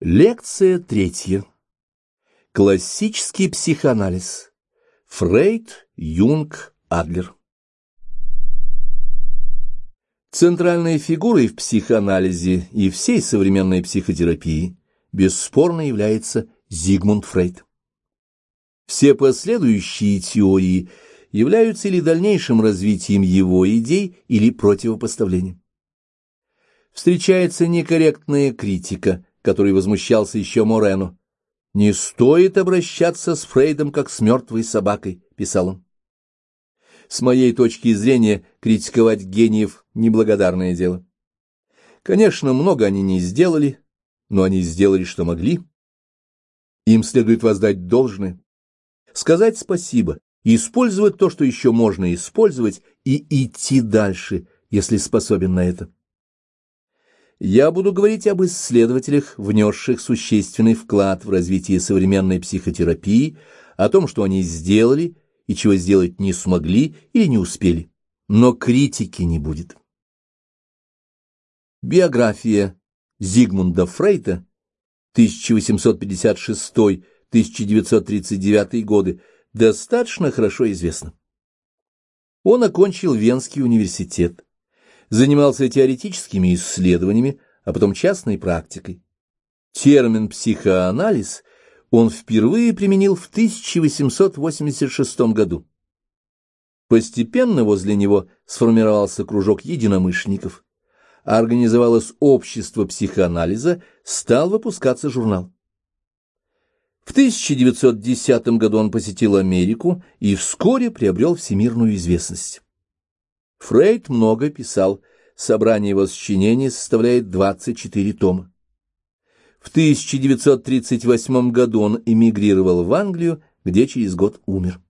Лекция третья. Классический психоанализ. Фрейд, Юнг, Адлер. Центральной фигурой в психоанализе и всей современной психотерапии бесспорно является Зигмунд Фрейд. Все последующие теории являются или дальнейшим развитием его идей, или противопоставлением. Встречается некорректная критика – который возмущался еще Морено. «Не стоит обращаться с Фрейдом, как с мертвой собакой», — писал он. С моей точки зрения, критиковать гениев — неблагодарное дело. Конечно, много они не сделали, но они сделали, что могли. Им следует воздать должное, сказать спасибо, использовать то, что еще можно использовать, и идти дальше, если способен на это я буду говорить об исследователях, внесших существенный вклад в развитие современной психотерапии, о том, что они сделали и чего сделать не смогли или не успели. Но критики не будет. Биография Зигмунда Фрейда 1856-1939 годы достаточно хорошо известна. Он окончил Венский университет занимался теоретическими исследованиями, а потом частной практикой. Термин «психоанализ» он впервые применил в 1886 году. Постепенно возле него сформировался кружок единомышленников, а организовалось общество психоанализа, стал выпускаться журнал. В 1910 году он посетил Америку и вскоре приобрел всемирную известность. Фрейд много писал, собрание его сочинений составляет 24 тома. В 1938 году он эмигрировал в Англию, где через год умер.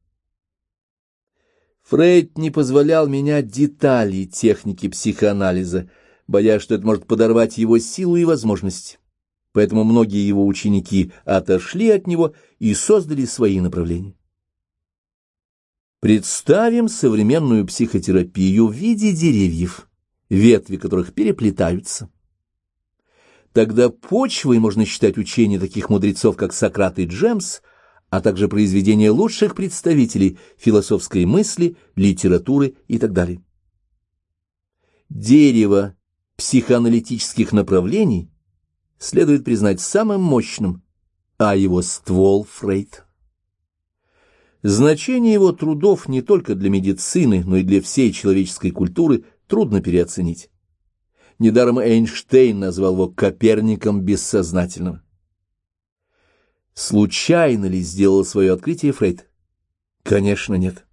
Фрейд не позволял менять детали техники психоанализа, боясь, что это может подорвать его силу и возможности. Поэтому многие его ученики отошли от него и создали свои направления. Представим современную психотерапию в виде деревьев, ветви которых переплетаются. Тогда почвой можно считать учение таких мудрецов, как Сократ и Джемс, а также произведения лучших представителей философской мысли, литературы и так далее. Дерево психоаналитических направлений следует признать самым мощным, а его ствол — Фрейд. Значение его трудов не только для медицины, но и для всей человеческой культуры трудно переоценить. Недаром Эйнштейн назвал его Коперником бессознательного. Случайно ли сделал свое открытие Фрейд? Конечно, нет.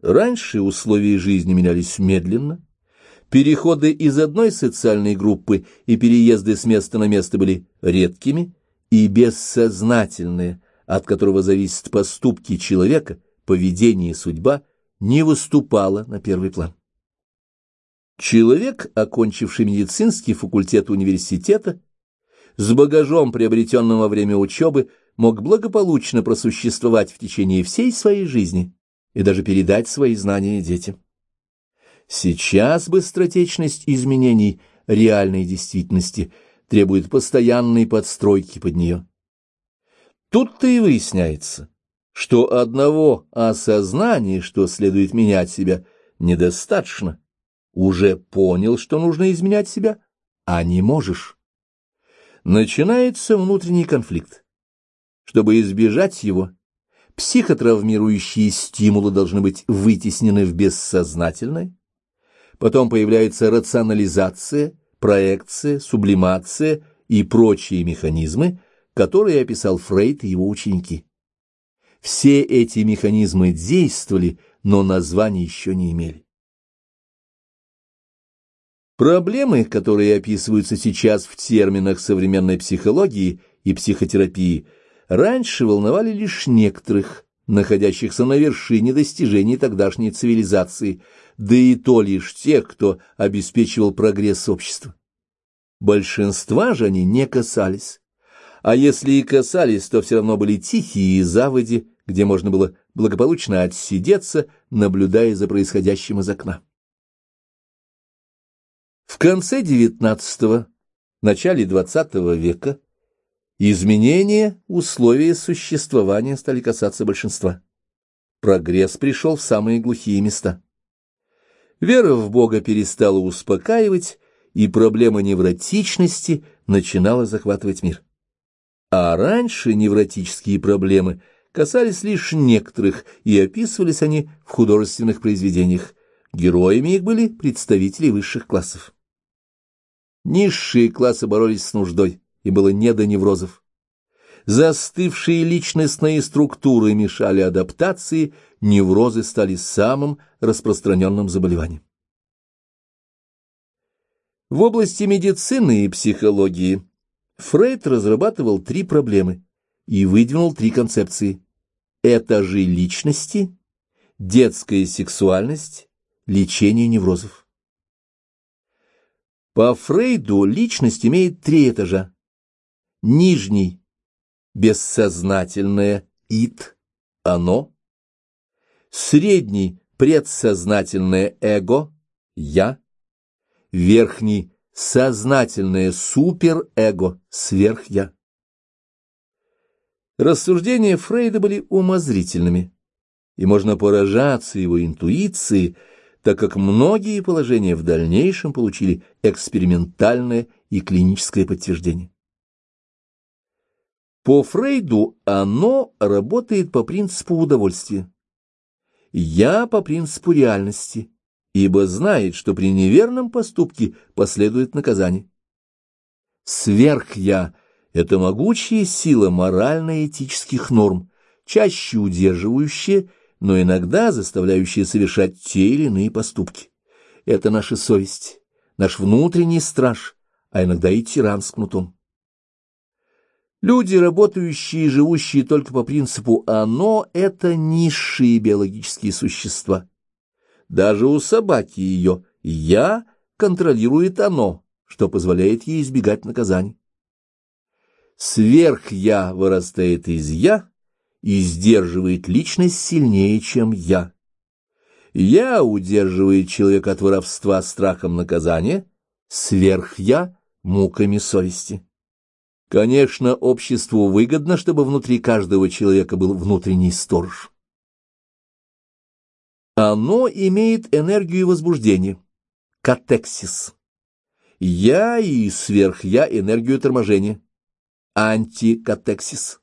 Раньше условия жизни менялись медленно. Переходы из одной социальной группы и переезды с места на место были редкими и бессознательные – от которого зависят поступки человека, поведение и судьба, не выступала на первый план. Человек, окончивший медицинский факультет университета, с багажом, приобретенным во время учебы, мог благополучно просуществовать в течение всей своей жизни и даже передать свои знания детям. Сейчас быстротечность изменений реальной действительности требует постоянной подстройки под нее. Тут-то и выясняется, что одного осознания, что следует менять себя, недостаточно. Уже понял, что нужно изменять себя, а не можешь. Начинается внутренний конфликт. Чтобы избежать его, психотравмирующие стимулы должны быть вытеснены в бессознательное, потом появляется рационализация, проекция, сублимация и прочие механизмы, которые описал Фрейд и его ученики. Все эти механизмы действовали, но названия еще не имели. Проблемы, которые описываются сейчас в терминах современной психологии и психотерапии, раньше волновали лишь некоторых, находящихся на вершине достижений тогдашней цивилизации, да и то лишь тех, кто обеспечивал прогресс общества. Большинства же они не касались а если и касались, то все равно были тихие заводи, где можно было благополучно отсидеться, наблюдая за происходящим из окна. В конце XIX – начале XX века Изменения условия существования стали касаться большинства. Прогресс пришел в самые глухие места. Вера в Бога перестала успокаивать, и проблема невротичности начинала захватывать мир. А раньше невротические проблемы касались лишь некоторых, и описывались они в художественных произведениях. Героями их были представители высших классов. Низшие классы боролись с нуждой, и было не до неврозов. Застывшие личностные структуры мешали адаптации, неврозы стали самым распространенным заболеванием. В области медицины и психологии Фрейд разрабатывал три проблемы и выдвинул три концепции. Этажи личности, детская сексуальность, лечение неврозов. По Фрейду личность имеет три этажа. Нижний – бессознательное «ид», «оно». Средний – предсознательное «эго», «я». Верхний – сознательное суперэго, сверхя. Рассуждения Фрейда были умозрительными, и можно поражаться его интуиции, так как многие положения в дальнейшем получили экспериментальное и клиническое подтверждение. По Фрейду оно работает по принципу удовольствия. Я по принципу реальности ибо знает, что при неверном поступке последует наказание. Сверх-я — это могучая сила морально-этических норм, чаще удерживающая, но иногда заставляющая совершать те или иные поступки. Это наша совесть, наш внутренний страж, а иногда и тиран с кнутом. Люди, работающие и живущие только по принципу «оно» — это низшие биологические существа даже у собаки ее «я» контролирует оно, что позволяет ей избегать наказаний. Сверх-я вырастает из «я» и сдерживает личность сильнее, чем «я». «Я» удерживает человека от воровства страхом наказания, сверх-я — муками совести. Конечно, обществу выгодно, чтобы внутри каждого человека был внутренний сторож. Оно имеет энергию возбуждения, катексис. Я и сверх-я энергию торможения, антикатексис.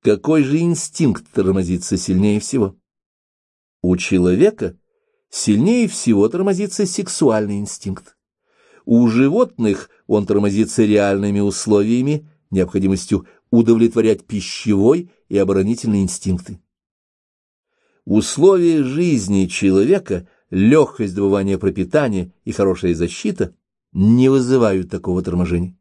Какой же инстинкт тормозится сильнее всего? У человека сильнее всего тормозится сексуальный инстинкт. У животных он тормозится реальными условиями, необходимостью удовлетворять пищевой и оборонительный инстинкты. Условия жизни человека, легкость добывания пропитания и хорошая защита не вызывают такого торможения.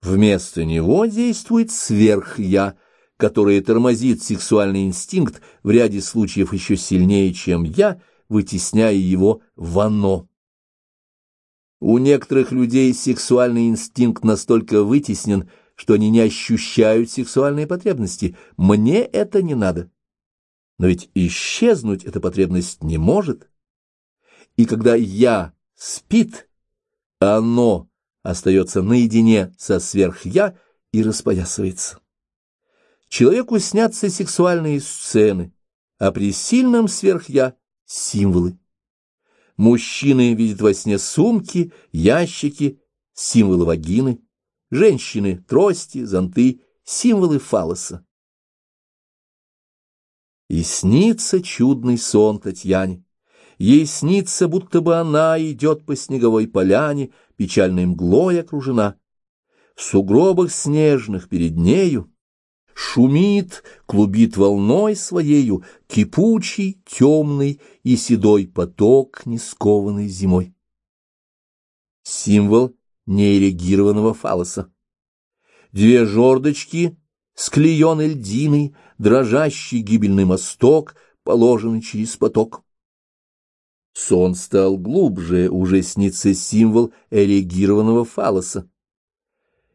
Вместо него действует сверх-я, которое тормозит сексуальный инстинкт в ряде случаев еще сильнее, чем я, вытесняя его в оно. У некоторых людей сексуальный инстинкт настолько вытеснен, что они не ощущают сексуальные потребности. Мне это не надо. Но ведь исчезнуть эта потребность не может. И когда «я» спит, оно остается наедине со сверх-я и распоясывается. Человеку снятся сексуальные сцены, а при сильном сверх-я — символы. Мужчины видят во сне сумки, ящики, символы вагины, женщины — трости, зонты, символы фалоса. И снится чудный сон Татьяне. Ей снится, будто бы она идет по снеговой поляне, печальной мглой окружена. В сугробах снежных перед нею шумит, клубит волной своею кипучий, темный и седой поток, не скованный зимой. Символ неэрегированного фалоса. Две жердочки склеен льдиной, дрожащий гибельный мосток, положенный через поток. Сон стал глубже, уже снится символ эрегированного фалоса.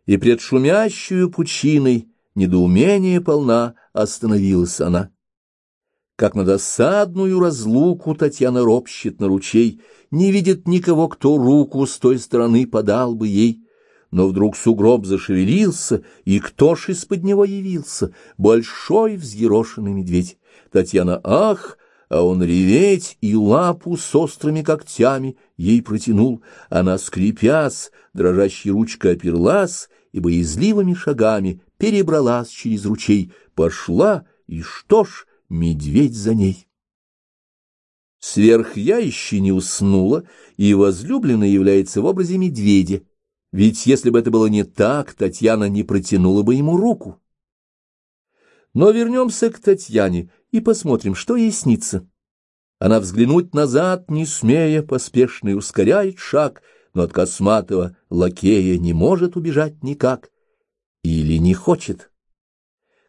И пред шумящую пучиной недоумение полна остановилась она. Как на досадную разлуку Татьяна ропщет на ручей, не видит никого, кто руку с той стороны подал бы ей, но вдруг сугроб зашевелился, и кто ж из-под него явился? Большой взъерошенный медведь. Татьяна ах, а он реветь и лапу с острыми когтями ей протянул. Она, скрипясь, дрожащей ручкой оперлась и боязливыми шагами перебралась через ручей, пошла, и что ж, медведь за ней. Сверх я еще не уснула, и возлюбленная является в образе медведя, ведь если бы это было не так, Татьяна не протянула бы ему руку. Но вернемся к Татьяне и посмотрим, что ей снится. Она взглянуть назад, не смея, поспешно и ускоряет шаг, но от косматого лакея не может убежать никак. Или не хочет.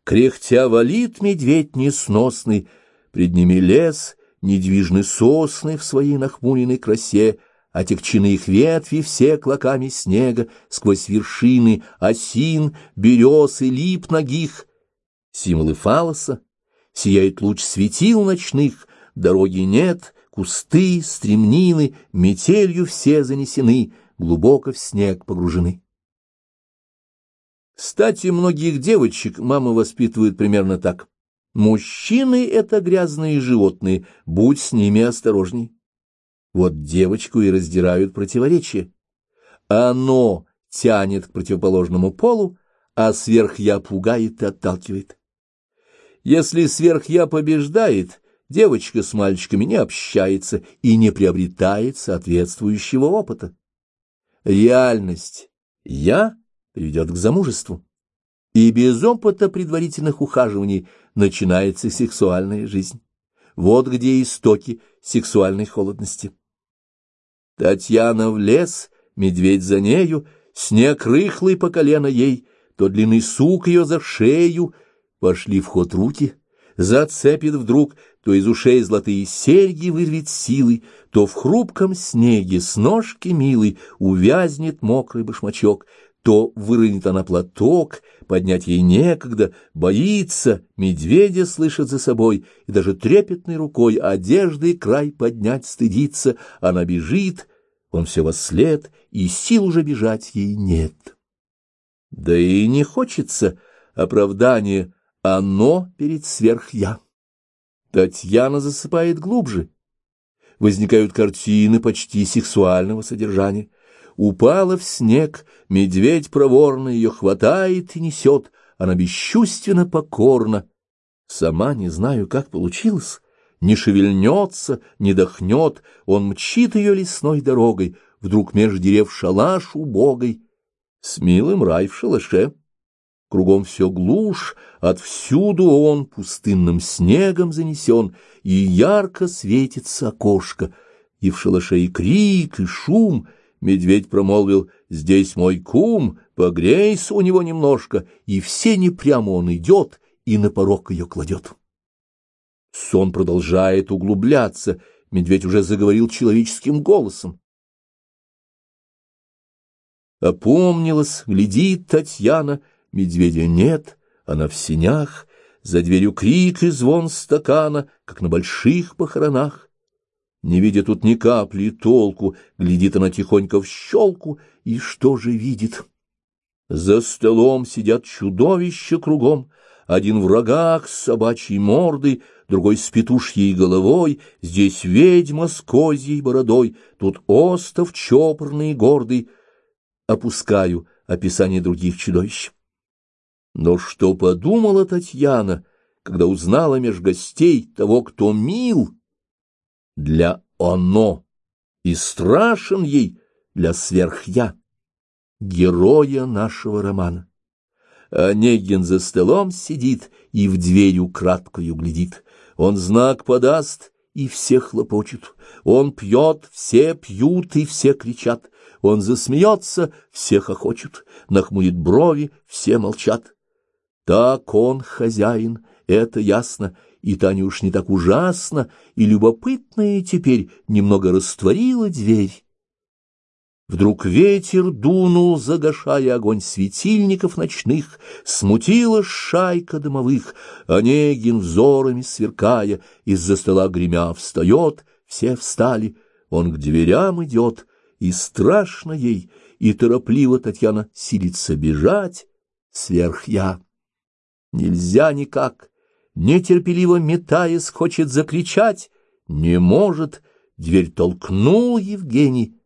Кряхтя валит медведь несносный, пред ними лес, недвижны сосны в своей нахмуренной красе, отекчены их ветви все клоками снега, сквозь вершины осин, берез и лип ногих. Символы фалоса, сияет луч светил ночных, дороги нет, кусты, стремнины, метелью все занесены, глубоко в снег погружены. Кстати, многих девочек мама воспитывает примерно так. Мужчины — это грязные животные, будь с ними осторожней. Вот девочку и раздирают противоречия. Оно тянет к противоположному полу, а сверх-я пугает и отталкивает. Если сверх-я побеждает, девочка с мальчиками не общается и не приобретает соответствующего опыта. Реальность «я» приведет к замужеству. И без опыта предварительных ухаживаний начинается сексуальная жизнь. Вот где истоки сексуальной холодности. Татьяна в лес, медведь за нею, снег рыхлый по колено ей, то длинный сук ее за шею — Пошли в ход руки, зацепит вдруг, то из ушей золотые серьги вырвет силой, то в хрупком снеге с ножки милой увязнет мокрый башмачок, то выронит она платок, поднять ей некогда, боится, медведя слышит за собой, и даже трепетной рукой одежды край поднять стыдится, она бежит, он все во след, и сил уже бежать ей нет. Да и не хочется оправдания оно перед сверх-я. Татьяна засыпает глубже. Возникают картины почти сексуального содержания. Упала в снег, медведь проворно ее хватает и несет, она бесчувственно покорна. Сама не знаю, как получилось. Не шевельнется, не дохнет, он мчит ее лесной дорогой, вдруг меж дерев шалаш убогой. С милым рай в шалаше. Кругом все глушь, отвсюду он пустынным снегом занесен, и ярко светится окошко, и в шалаше и крик, и шум. Медведь промолвил, здесь мой кум, погрейся у него немножко, и все не прямо он идет и на порог ее кладет. Сон продолжает углубляться, медведь уже заговорил человеческим голосом. Опомнилась, глядит Татьяна — Медведя нет, она в синях, за дверью крик и звон стакана, как на больших похоронах. Не видя тут ни капли толку, глядит она тихонько в щелку, и что же видит? За столом сидят чудовища кругом, один в рогах с собачьей мордой, другой с петушьей головой, здесь ведьма с козьей бородой, тут остов чопорный и гордый. Опускаю описание других чудовищ. Но что подумала Татьяна, когда узнала меж гостей того, кто мил для оно и страшен ей для сверхя, героя нашего романа? Онегин за столом сидит и в дверь украдкою глядит. Он знак подаст, и все хлопочут. Он пьет, все пьют, и все кричат. Он засмеется, все хохочут. Нахмурит брови, все молчат. Так он хозяин, это ясно, и Таня уж не так ужасно, и любопытная теперь немного растворила дверь. Вдруг ветер дунул, загашая огонь светильников ночных, смутила шайка домовых, Онегин взорами сверкая, из-за стола гремя встает, все встали, он к дверям идет, и страшно ей, и торопливо Татьяна силится бежать сверх я. Нельзя никак, нетерпеливо метаясь, хочет закричать, не может, дверь толкнул Евгений.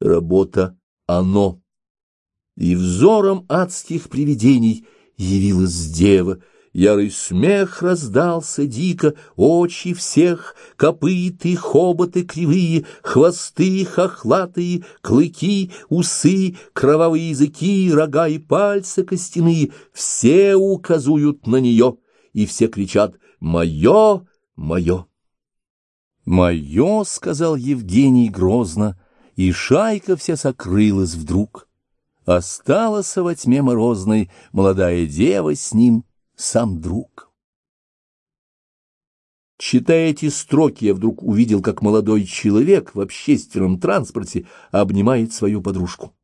Работа оно. И взором адских привидений явилась дева — Ярый смех раздался дико, очи всех, копыты, хоботы кривые, хвосты хохлатые, клыки, усы, кровавые языки, рога и пальцы костяные, все указуют на нее, и все кричат «Мое! Мое!» «Мое!» — сказал Евгений грозно, и шайка вся сокрылась вдруг. Осталась во тьме морозной молодая дева с ним — сам друг. Читая эти строки, я вдруг увидел, как молодой человек в общественном транспорте обнимает свою подружку.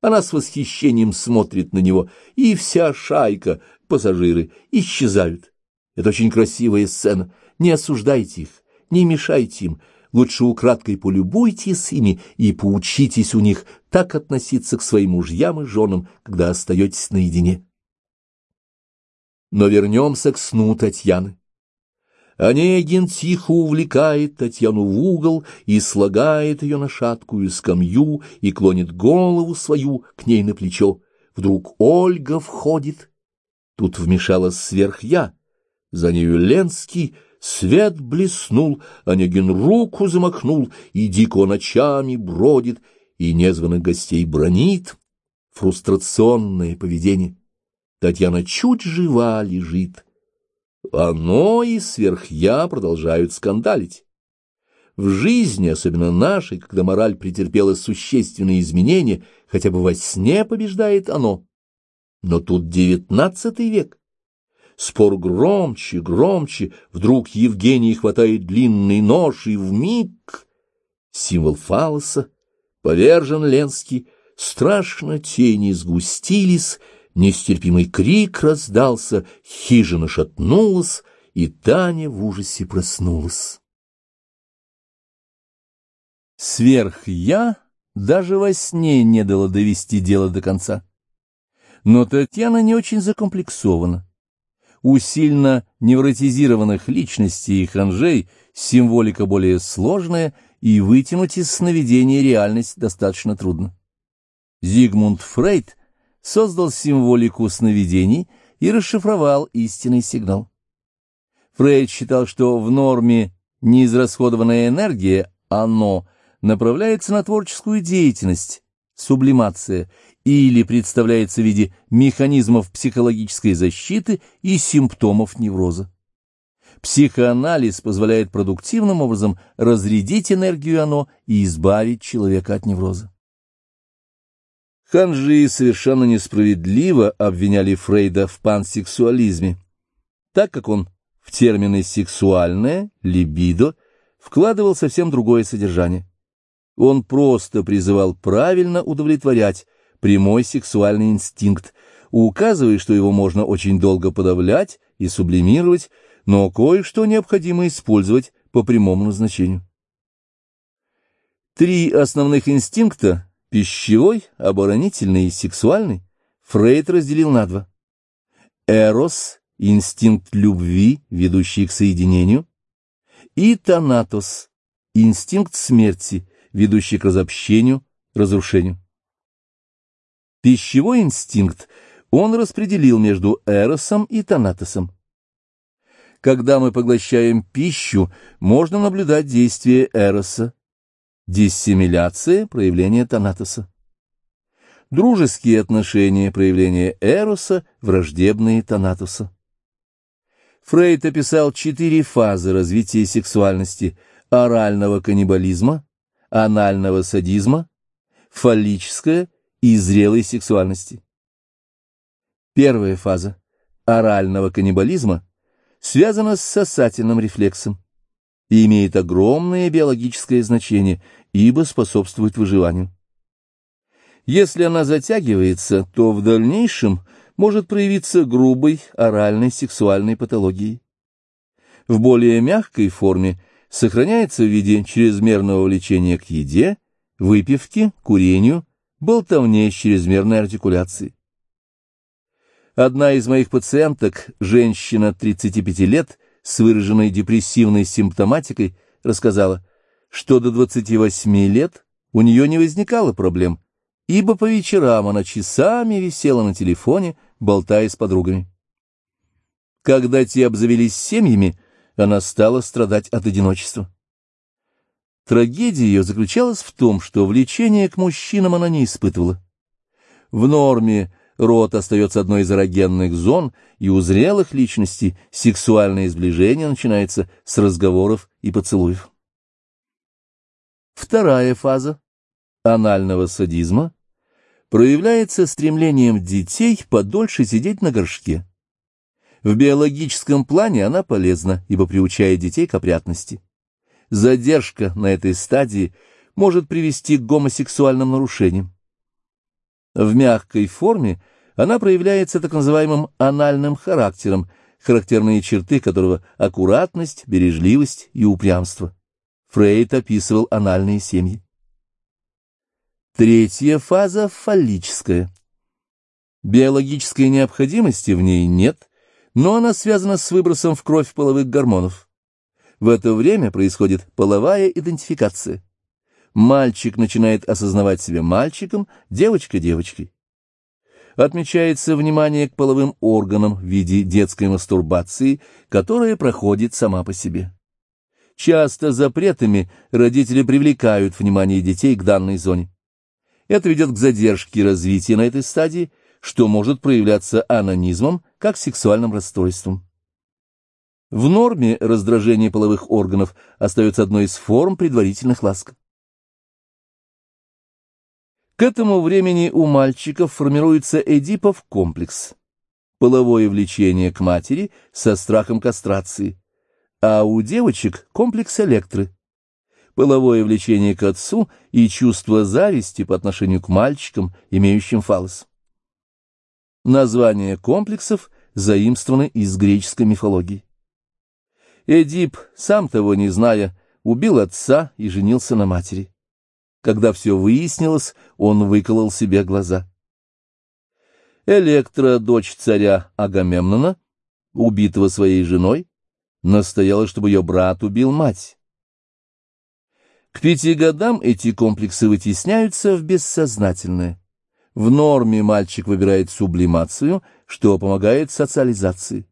Она с восхищением смотрит на него, и вся шайка, пассажиры, исчезают. Это очень красивая сцена. Не осуждайте их, не мешайте им. Лучше украдкой полюбуйтесь ими и поучитесь у них так относиться к своим мужьям и женам, когда остаетесь наедине. Но вернемся к сну Татьяны. Онегин тихо увлекает Татьяну в угол и слагает ее на шаткую скамью и клонит голову свою к ней на плечо. Вдруг Ольга входит. Тут вмешалась сверх я. За нею Ленский свет блеснул, Онегин руку замахнул, и дико ночами бродит, и незваных гостей бронит. Фрустрационное поведение. Татьяна чуть жива лежит. Оно и сверх-я продолжают скандалить. В жизни, особенно нашей, когда мораль претерпела существенные изменения, хотя бы во сне побеждает оно. Но тут девятнадцатый век. Спор громче, громче, вдруг Евгений хватает длинный нож, и вмиг символ фалоса, повержен Ленский, страшно тени сгустились, Нестерпимый крик раздался, хижина шатнулась, и Таня в ужасе проснулась. Сверх я даже во сне не дала довести дело до конца. Но Татьяна не очень закомплексована. У сильно невротизированных личностей и ханжей символика более сложная, и вытянуть из сновидения реальность достаточно трудно. Зигмунд Фрейд создал символику сновидений и расшифровал истинный сигнал. Фрейд считал, что в норме неизрасходованная энергия, оно, направляется на творческую деятельность, сублимация, или представляется в виде механизмов психологической защиты и симптомов невроза. Психоанализ позволяет продуктивным образом разрядить энергию оно и избавить человека от невроза. Ханжи совершенно несправедливо обвиняли Фрейда в пансексуализме, так как он в термины «сексуальное», «либидо» вкладывал совсем другое содержание. Он просто призывал правильно удовлетворять прямой сексуальный инстинкт, указывая, что его можно очень долго подавлять и сублимировать, но кое-что необходимо использовать по прямому назначению. Три основных инстинкта Пищевой, оборонительный и сексуальный Фрейд разделил на два. Эрос — инстинкт любви, ведущий к соединению, и Танатос — инстинкт смерти, ведущий к разобщению, разрушению. Пищевой инстинкт он распределил между Эросом и Танатосом. Когда мы поглощаем пищу, можно наблюдать действие Эроса, Диссимиляция – проявление Танатоса. Дружеские отношения – проявление Эроса, враждебные Танатоса. Фрейд описал четыре фазы развития сексуальности – орального каннибализма, анального садизма, фаллическая и зрелой сексуальности. Первая фаза орального каннибализма связана с сосательным рефлексом и имеет огромное биологическое значение, ибо способствует выживанию. Если она затягивается, то в дальнейшем может проявиться грубой оральной сексуальной патологией. В более мягкой форме сохраняется в виде чрезмерного влечения к еде, выпивке, курению, болтовне с чрезмерной артикуляцией. Одна из моих пациенток, женщина 35 лет, с выраженной депрессивной симптоматикой, рассказала, что до 28 лет у нее не возникало проблем, ибо по вечерам она часами висела на телефоне, болтая с подругами. Когда те обзавелись семьями, она стала страдать от одиночества. Трагедия ее заключалась в том, что влечение к мужчинам она не испытывала. В норме рот остается одной из эрогенных зон, и у зрелых личностей сексуальное сближение начинается с разговоров и поцелуев. Вторая фаза анального садизма проявляется стремлением детей подольше сидеть на горшке. В биологическом плане она полезна, ибо приучает детей к опрятности задержка на этой стадии может привести к гомосексуальным нарушениям. В мягкой форме она проявляется так называемым анальным характером, характерные черты которого – аккуратность, бережливость и упрямство. Фрейд описывал анальные семьи. Третья фаза – фаллическая. Биологической необходимости в ней нет, но она связана с выбросом в кровь половых гормонов. В это время происходит половая идентификация. Мальчик начинает осознавать себя мальчиком, девочка – девочкой. Отмечается внимание к половым органам в виде детской мастурбации, которая проходит сама по себе. Часто запретами родители привлекают внимание детей к данной зоне. Это ведет к задержке развития на этой стадии, что может проявляться анонизмом, как сексуальным расстройством. В норме раздражение половых органов остается одной из форм предварительных ласк. К этому времени у мальчиков формируется эдипов комплекс, половое влечение к матери со страхом кастрации, а у девочек комплекс электры, половое влечение к отцу и чувство зависти по отношению к мальчикам, имеющим фалос. Названия комплексов заимствованы из греческой мифологии. Эдип, сам того не зная, убил отца и женился на матери. Когда все выяснилось, он выколол себе глаза. Электра, дочь царя Агамемнона, убитого своей женой, настояла, чтобы ее брат убил мать. К пяти годам эти комплексы вытесняются в бессознательное. В норме мальчик выбирает сублимацию, что помогает социализации.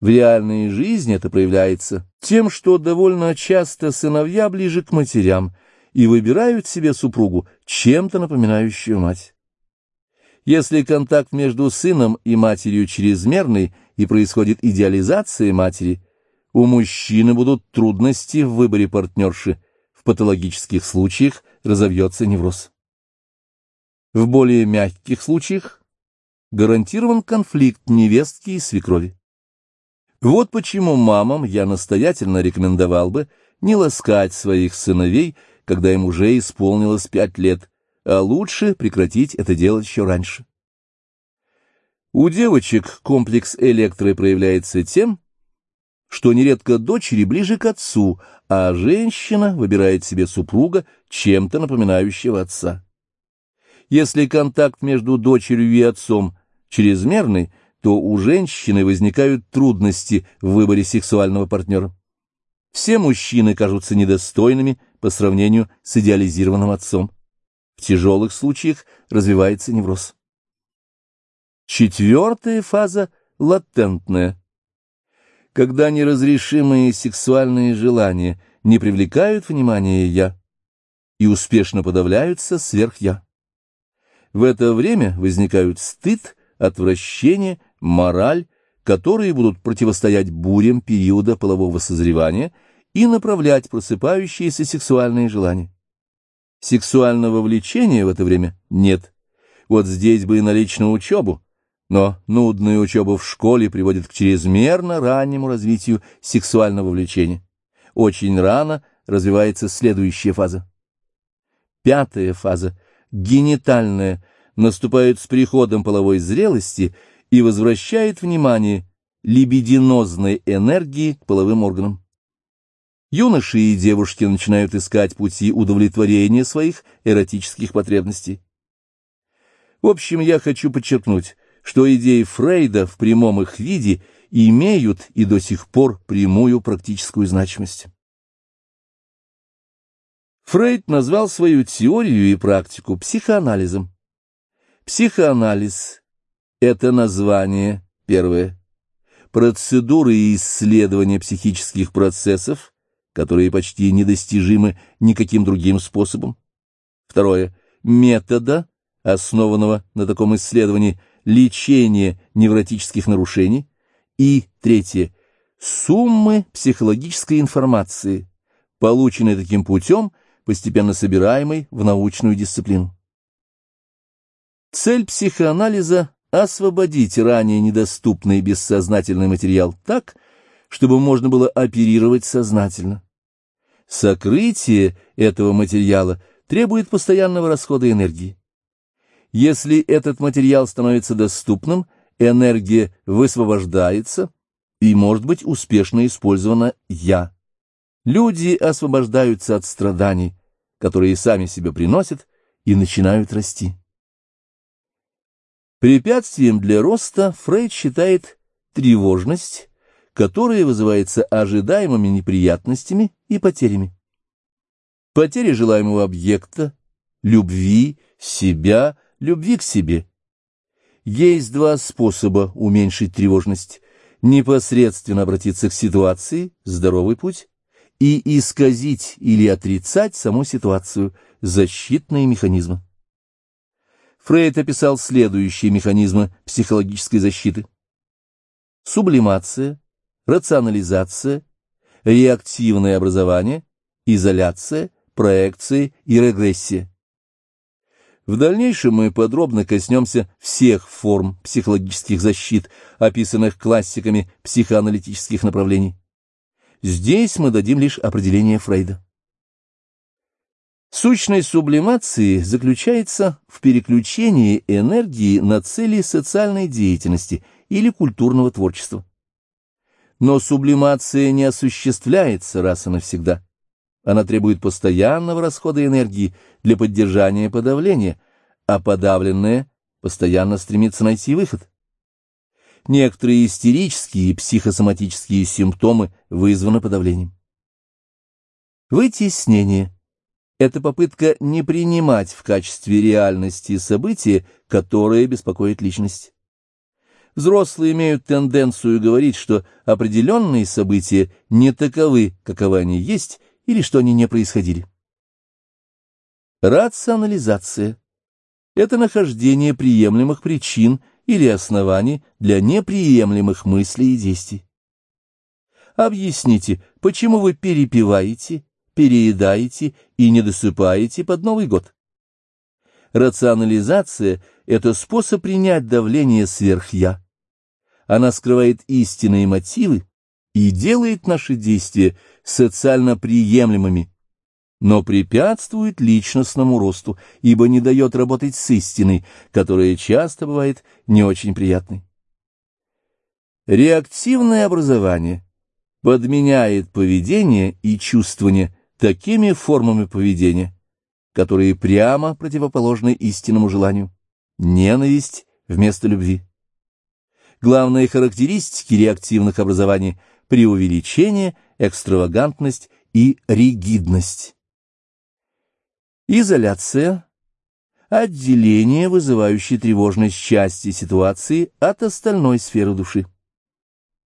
В реальной жизни это проявляется тем, что довольно часто сыновья ближе к матерям и выбирают себе супругу, чем-то напоминающую мать. Если контакт между сыном и матерью чрезмерный и происходит идеализация матери, у мужчины будут трудности в выборе партнерши, в патологических случаях разовьется невроз. В более мягких случаях гарантирован конфликт невестки и свекрови. Вот почему мамам я настоятельно рекомендовал бы не ласкать своих сыновей, когда им уже исполнилось пять лет, а лучше прекратить это делать еще раньше. У девочек комплекс электры проявляется тем, что нередко дочери ближе к отцу, а женщина выбирает себе супруга, чем-то напоминающего отца. Если контакт между дочерью и отцом чрезмерный, то у женщины возникают трудности в выборе сексуального партнера. Все мужчины кажутся недостойными по сравнению с идеализированным отцом. В тяжелых случаях развивается невроз. Четвертая фаза – латентная. Когда неразрешимые сексуальные желания не привлекают внимания «я» и успешно подавляются сверх-я. В это время возникают стыд, отвращение мораль, которые будут противостоять бурям периода полового созревания и направлять просыпающиеся сексуальные желания. Сексуального влечения в это время нет. Вот здесь бы и наличь на учебу, но нудная учеба в школе приводит к чрезмерно раннему развитию сексуального влечения. Очень рано развивается следующая фаза. Пятая фаза, генитальная, наступает с приходом половой зрелости – и возвращает внимание либидинозной энергии к половым органам. Юноши и девушки начинают искать пути удовлетворения своих эротических потребностей. В общем, я хочу подчеркнуть, что идеи Фрейда в прямом их виде имеют и до сих пор прямую практическую значимость. Фрейд назвал свою теорию и практику психоанализом. Психоанализ — это название, первое, процедуры и исследования психических процессов, которые почти недостижимы никаким другим способом. Второе, метода, основанного на таком исследовании лечения невротических нарушений. И третье, суммы психологической информации, полученной таким путем, постепенно собираемой в научную дисциплину. Цель психоанализа – освободить ранее недоступный бессознательный материал так, чтобы можно было оперировать сознательно. Сокрытие этого материала требует постоянного расхода энергии. Если этот материал становится доступным, энергия высвобождается и может быть успешно использована «я». Люди освобождаются от страданий, которые сами себе приносят, и начинают расти. Препятствием для роста Фрейд считает тревожность, которая вызывается ожидаемыми неприятностями и потерями. Потеря желаемого объекта, любви, себя, любви к себе. Есть два способа уменьшить тревожность. Непосредственно обратиться к ситуации, здоровый путь, и исказить или отрицать саму ситуацию, защитные механизмы. Фрейд описал следующие механизмы психологической защиты. Сублимация, рационализация, реактивное образование, изоляция, проекция и регрессия. В дальнейшем мы подробно коснемся всех форм психологических защит, описанных классиками психоаналитических направлений. Здесь мы дадим лишь определение Фрейда. Сущность сублимации заключается в переключении энергии на цели социальной деятельности или культурного творчества. Но сублимация не осуществляется раз и навсегда. Она требует постоянного расхода энергии для поддержания подавления, а подавленное постоянно стремится найти выход. Некоторые истерические и психосоматические симптомы вызваны подавлением. Вытеснение – это попытка не принимать в качестве реальности события, которые беспокоят личность. Взрослые имеют тенденцию говорить, что определенные события не таковы, каковы они есть, или что они не происходили. Рационализация – это нахождение приемлемых причин или оснований для неприемлемых мыслей и действий. Объясните, почему вы перепиваете, переедаете и не досыпаете под Новый год? Рационализация – это способ принять давление сверх-я. Она скрывает истинные мотивы и делает наши действия социально приемлемыми, но препятствует личностному росту, ибо не дает работать с истиной, которая часто бывает не очень приятной. Реактивное образование подменяет поведение и чувствование такими формами поведения, которые прямо противоположны истинному желанию. Ненависть вместо любви. Главные характеристики реактивных образований – преувеличение, экстравагантность и ригидность. Изоляция – отделение, вызывающее тревожность части ситуации от остальной сферы души.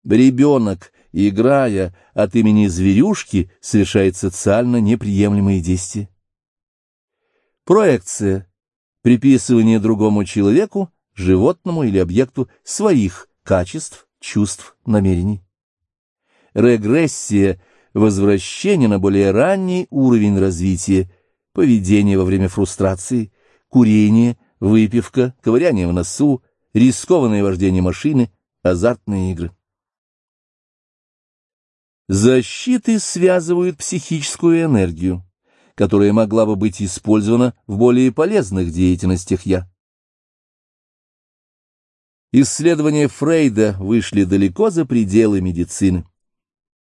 Ребенок, играя от имени зверюшки, совершает социально неприемлемые действия. Проекция – приписывание другому человеку, животному или объекту своих качеств, чувств, намерений. Регрессия – возвращение на более ранний уровень развития, поведение во время фрустрации, курение, выпивка, ковыряние в носу, рискованное вождение машины, азартные игры. Защиты связывают психическую энергию, которая могла бы быть использована в более полезных деятельностях «я». Исследования Фрейда вышли далеко за пределы медицины.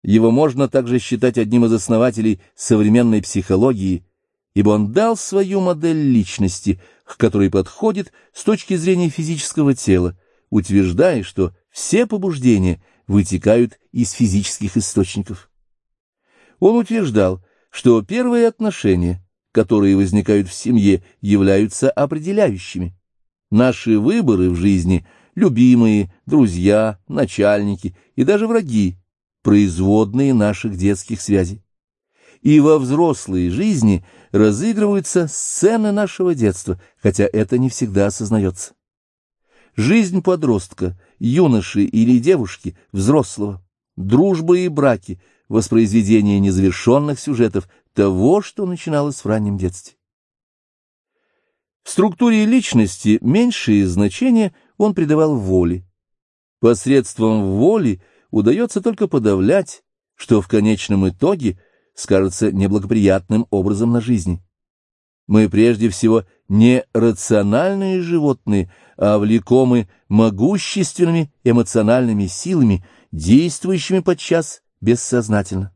Его можно также считать одним из основателей современной психологии, ибо он дал свою модель личности, к которой подходит с точки зрения физического тела, утверждая, что все побуждения вытекают из физических источников. Он утверждал, что первые отношения, которые возникают в семье, являются определяющими. Наши выборы в жизни – любимые, друзья, начальники и даже враги – производные наших детских связей. И во взрослой жизни разыгрываются сцены нашего детства, хотя это не всегда осознается. Жизнь подростка, юноши или девушки, взрослого, дружба и браки, воспроизведение незавершенных сюжетов того, что начиналось в раннем детстве. В структуре личности меньшее значение он придавал воле. Посредством воли удается только подавлять, что в конечном итоге скажется неблагоприятным образом на жизни. Мы прежде всего не рациональные животные, а влекомы могущественными эмоциональными силами, действующими подчас бессознательно.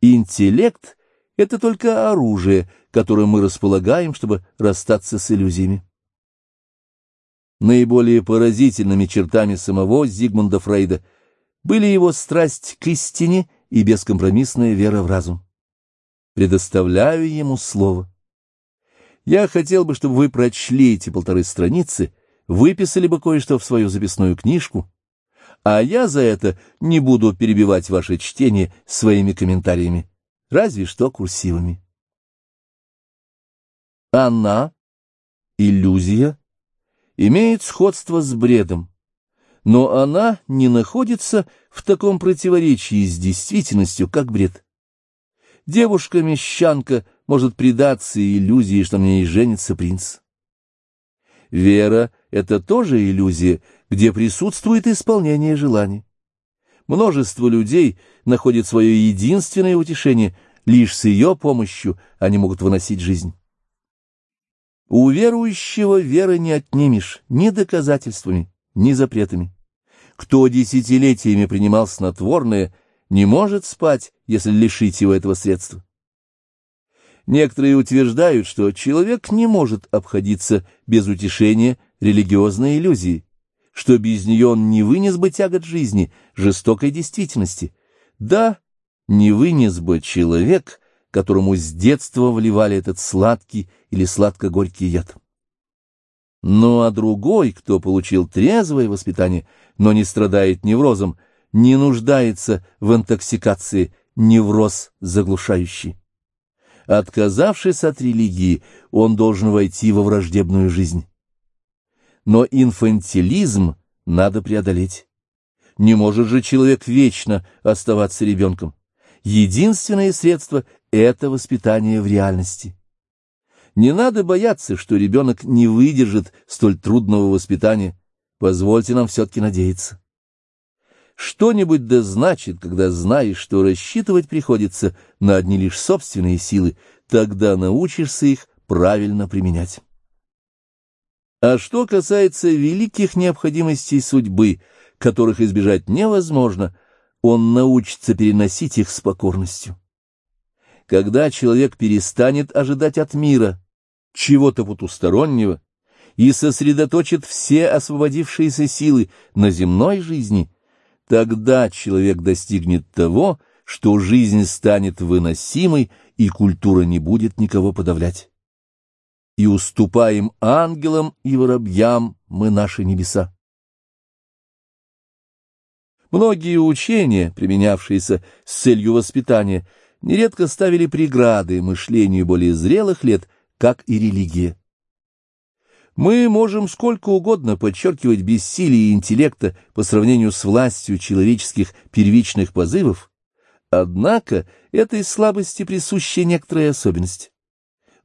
Интеллект — это только оружие, которым мы располагаем, чтобы расстаться с иллюзиями. Наиболее поразительными чертами самого Зигмунда Фрейда были его страсть к истине и бескомпромиссная вера в разум. Предоставляю ему слово. Я хотел бы, чтобы вы прочли эти полторы страницы, выписали бы кое-что в свою записную книжку, а я за это не буду перебивать ваше чтение своими комментариями, разве что курсивами. Она, иллюзия, имеет сходство с бредом, но она не находится в таком противоречии с действительностью, как бред. Девушка-мещанка может предаться иллюзии, что на ней женится принц. Вера — это тоже иллюзия, где присутствует исполнение желаний. Множество людей находят свое единственное утешение, лишь с ее помощью они могут выносить жизнь. У верующего веры не отнимешь ни доказательствами, ни запретами. Кто десятилетиями принимал снотворное, не может спать, если лишить его этого средства. Некоторые утверждают, что человек не может обходиться без утешения религиозной иллюзии, что без нее он не вынес бы тягот жизни, жестокой действительности. Да, не вынес бы человек, которому с детства вливали этот сладкий или сладко-горький яд. Ну а другой, кто получил трезвое воспитание, но не страдает неврозом, не нуждается в интоксикации, невроз заглушающий. Отказавшись от религии, он должен войти во враждебную жизнь. Но инфантилизм надо преодолеть. Не может же человек вечно оставаться ребенком. Единственное средство — это воспитание в реальности. Не надо бояться, что ребенок не выдержит столь трудного воспитания. Позвольте нам все-таки надеяться. Что-нибудь да значит, когда знаешь, что рассчитывать приходится на одни лишь собственные силы, тогда научишься их правильно применять. А что касается великих необходимостей судьбы, которых избежать невозможно, он научится переносить их с покорностью. Когда человек перестанет ожидать от мира чего-то потустороннего и сосредоточит все освободившиеся силы на земной жизни – Тогда человек достигнет того, что жизнь станет выносимой, и культура не будет никого подавлять. И уступаем ангелам и воробьям мы наши небеса. Многие учения, применявшиеся с целью воспитания, нередко ставили преграды мышлению более зрелых лет, как и религия. Мы можем сколько угодно подчеркивать бессилие интеллекта по сравнению с властью человеческих первичных позывов, однако этой слабости присуща некоторая особенность.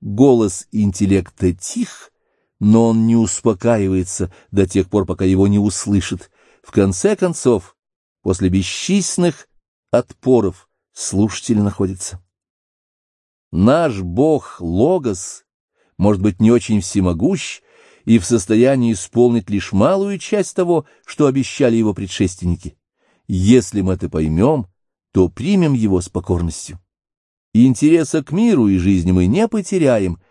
Голос интеллекта тих, но он не успокаивается до тех пор, пока его не услышит. В конце концов, после бесчисленных отпоров слушатель находится. Наш Бог Логос может быть не очень всемогущ, и в состоянии исполнить лишь малую часть того, что обещали его предшественники. Если мы это поймем, то примем его с покорностью. Интереса к миру и жизни мы не потеряем,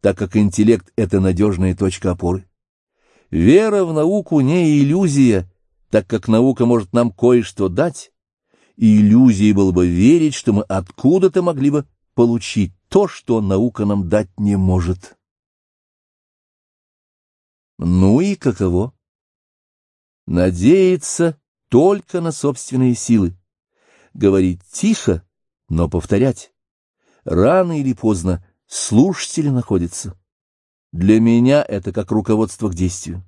так как интеллект — это надежная точка опоры. Вера в науку не иллюзия, так как наука может нам кое-что дать. И иллюзией было бы верить, что мы откуда-то могли бы получить то, что наука нам дать не может. Ну и каково? Надеяться только на собственные силы. Говорить тихо, но повторять. Рано или поздно слушатели находятся. Для меня это как руководство к действию.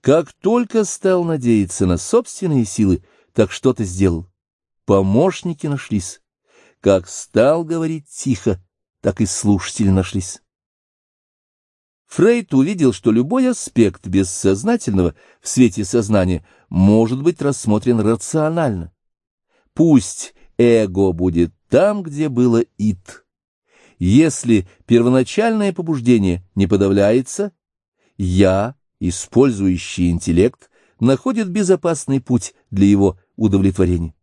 Как только стал надеяться на собственные силы, так что-то сделал. Помощники нашлись. Как стал говорить тихо, так и слушатели нашлись. Фрейд увидел, что любой аспект бессознательного в свете сознания может быть рассмотрен рационально. Пусть эго будет там, где было ид. Если первоначальное побуждение не подавляется, я, использующий интеллект, находит безопасный путь для его удовлетворения.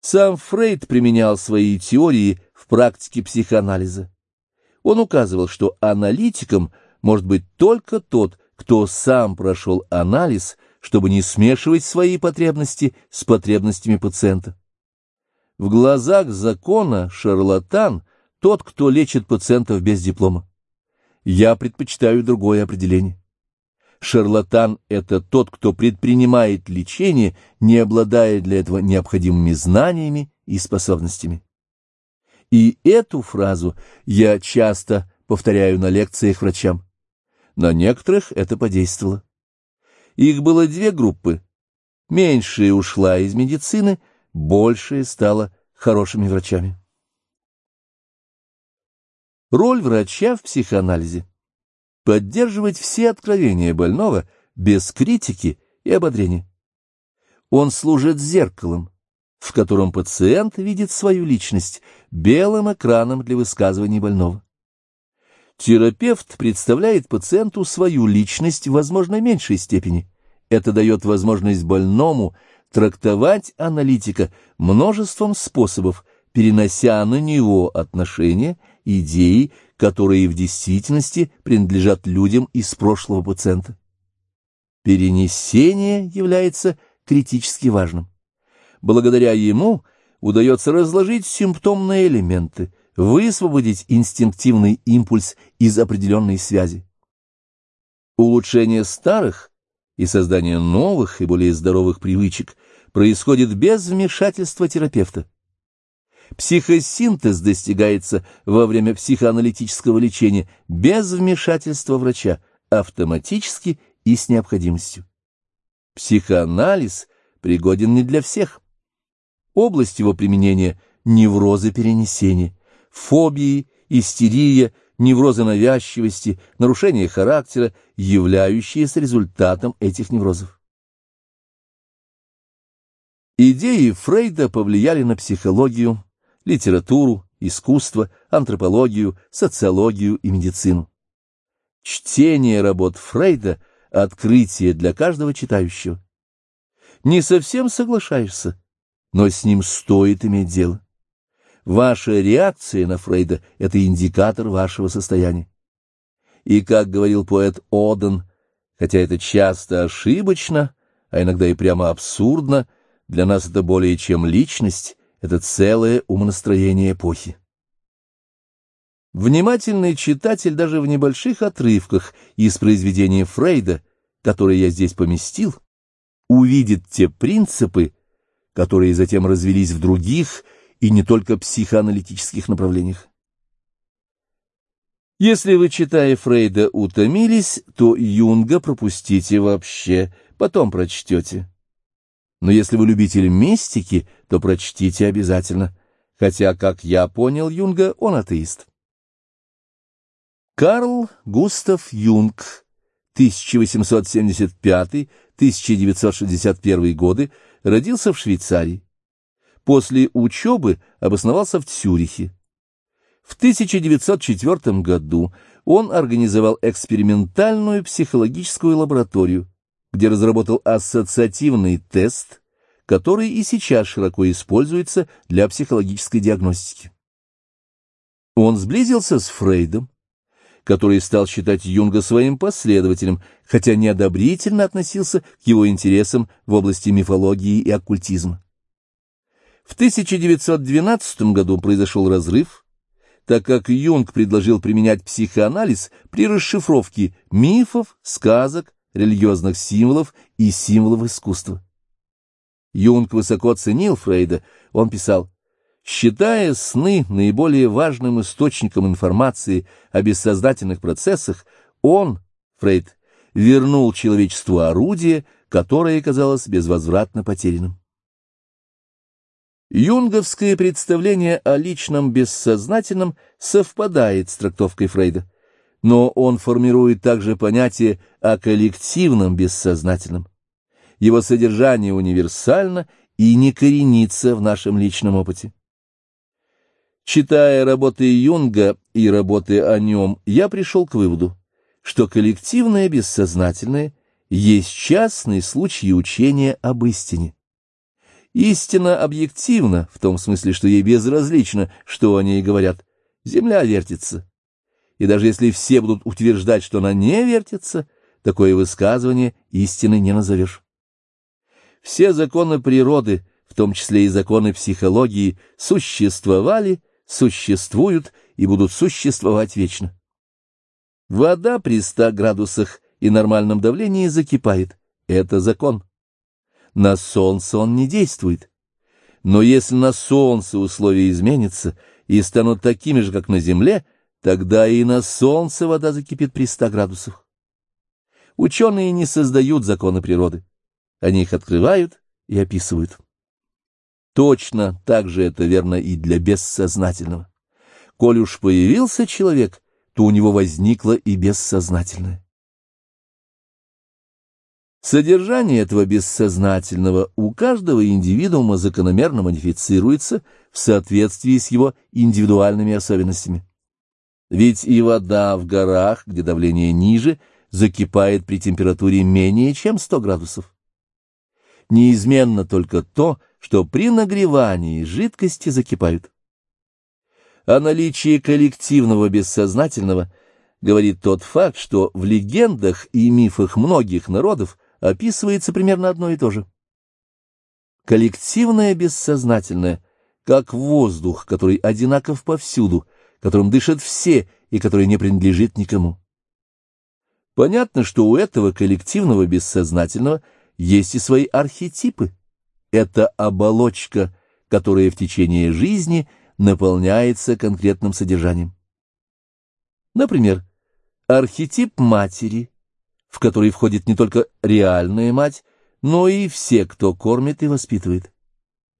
Сам Фрейд применял свои теории в практике психоанализа. Он указывал, что аналитиком может быть только тот, кто сам прошел анализ, чтобы не смешивать свои потребности с потребностями пациента. В глазах закона шарлатан – тот, кто лечит пациентов без диплома. Я предпочитаю другое определение. Шарлатан – это тот, кто предпринимает лечение, не обладая для этого необходимыми знаниями и способностями. И эту фразу я часто повторяю на лекциях врачам. На некоторых это подействовало. Их было две группы. Меньшая ушла из медицины, большая стала хорошими врачами. Роль врача в психоанализе – поддерживать все откровения больного без критики и ободрения. Он служит зеркалом, в котором пациент видит свою личность белым экраном для высказываний больного. Терапевт представляет пациенту свою личность в, возможно, меньшей степени. Это дает возможность больному трактовать аналитика множеством способов, перенося на него отношения, идеи, которые в действительности принадлежат людям из прошлого пациента. Перенесение является критически важным. Благодаря ему удается разложить симптомные элементы, высвободить инстинктивный импульс из определенной связи. Улучшение старых и создание новых и более здоровых привычек происходит без вмешательства терапевта. Психосинтез достигается во время психоаналитического лечения без вмешательства врача, автоматически и с необходимостью. Психоанализ пригоден не для всех. Область его применения – неврозы перенесения фобии, истерия, неврозы навязчивости, нарушение характера, являющиеся результатом этих неврозов. Идеи Фрейда повлияли на психологию, литературу, искусство, антропологию, социологию и медицину. Чтение работ Фрейда – открытие для каждого читающего. Не совсем соглашаешься, но с ним стоит иметь дело. Ваша реакция на Фрейда — это индикатор вашего состояния. И, как говорил поэт Оден, хотя это часто ошибочно, а иногда и прямо абсурдно, для нас это более чем личность, это целое умонастроение эпохи. Внимательный читатель даже в небольших отрывках из произведения Фрейда, которые я здесь поместил, увидит те принципы, которые затем развелись в других, и не только психоаналитических направлениях. Если вы, читая Фрейда, утомились, то Юнга пропустите вообще, потом прочтете. Но если вы любитель мистики, то прочтите обязательно, хотя, как я понял Юнга, он атеист. Карл Густав Юнг, 1875-1961 годы, родился в Швейцарии. После учебы обосновался в Цюрихе. В 1904 году он организовал экспериментальную психологическую лабораторию, где разработал ассоциативный тест, который и сейчас широко используется для психологической диагностики. Он сблизился с Фрейдом, который стал считать Юнга своим последователем, хотя неодобрительно относился к его интересам в области мифологии и оккультизма. В 1912 году произошел разрыв, так как Юнг предложил применять психоанализ при расшифровке мифов, сказок, религиозных символов и символов искусства. Юнг высоко ценил Фрейда, он писал, «Считая сны наиболее важным источником информации о бессознательных процессах, он, Фрейд, вернул человечеству орудие, которое казалось безвозвратно потерянным. Юнговское представление о личном бессознательном совпадает с трактовкой Фрейда, но он формирует также понятие о коллективном бессознательном. Его содержание универсально и не коренится в нашем личном опыте. Читая работы Юнга и работы о нем, я пришел к выводу, что коллективное бессознательное есть частный случай учения об истине. Истина объективна, в том смысле, что ей безразлично, что о ней говорят. Земля вертится. И даже если все будут утверждать, что она не вертится, такое высказывание истины не назовешь. Все законы природы, в том числе и законы психологии, существовали, существуют и будут существовать вечно. Вода при 100 градусах и нормальном давлении закипает. Это закон. На солнце он не действует. Но если на солнце условия изменятся и станут такими же, как на земле, тогда и на солнце вода закипит при 100 градусах. Ученые не создают законы природы. Они их открывают и описывают. Точно так же это верно и для бессознательного. Коль уж появился человек, то у него возникло и бессознательное. Содержание этого бессознательного у каждого индивидуума закономерно модифицируется в соответствии с его индивидуальными особенностями. Ведь и вода в горах, где давление ниже, закипает при температуре менее чем 100 градусов. Неизменно только то, что при нагревании жидкости закипают. О наличии коллективного бессознательного говорит тот факт, что в легендах и мифах многих народов описывается примерно одно и то же. Коллективное бессознательное, как воздух, который одинаков повсюду, которым дышат все и который не принадлежит никому. Понятно, что у этого коллективного бессознательного есть и свои архетипы. Это оболочка, которая в течение жизни наполняется конкретным содержанием. Например, архетип матери – в который входит не только реальная мать, но и все, кто кормит и воспитывает.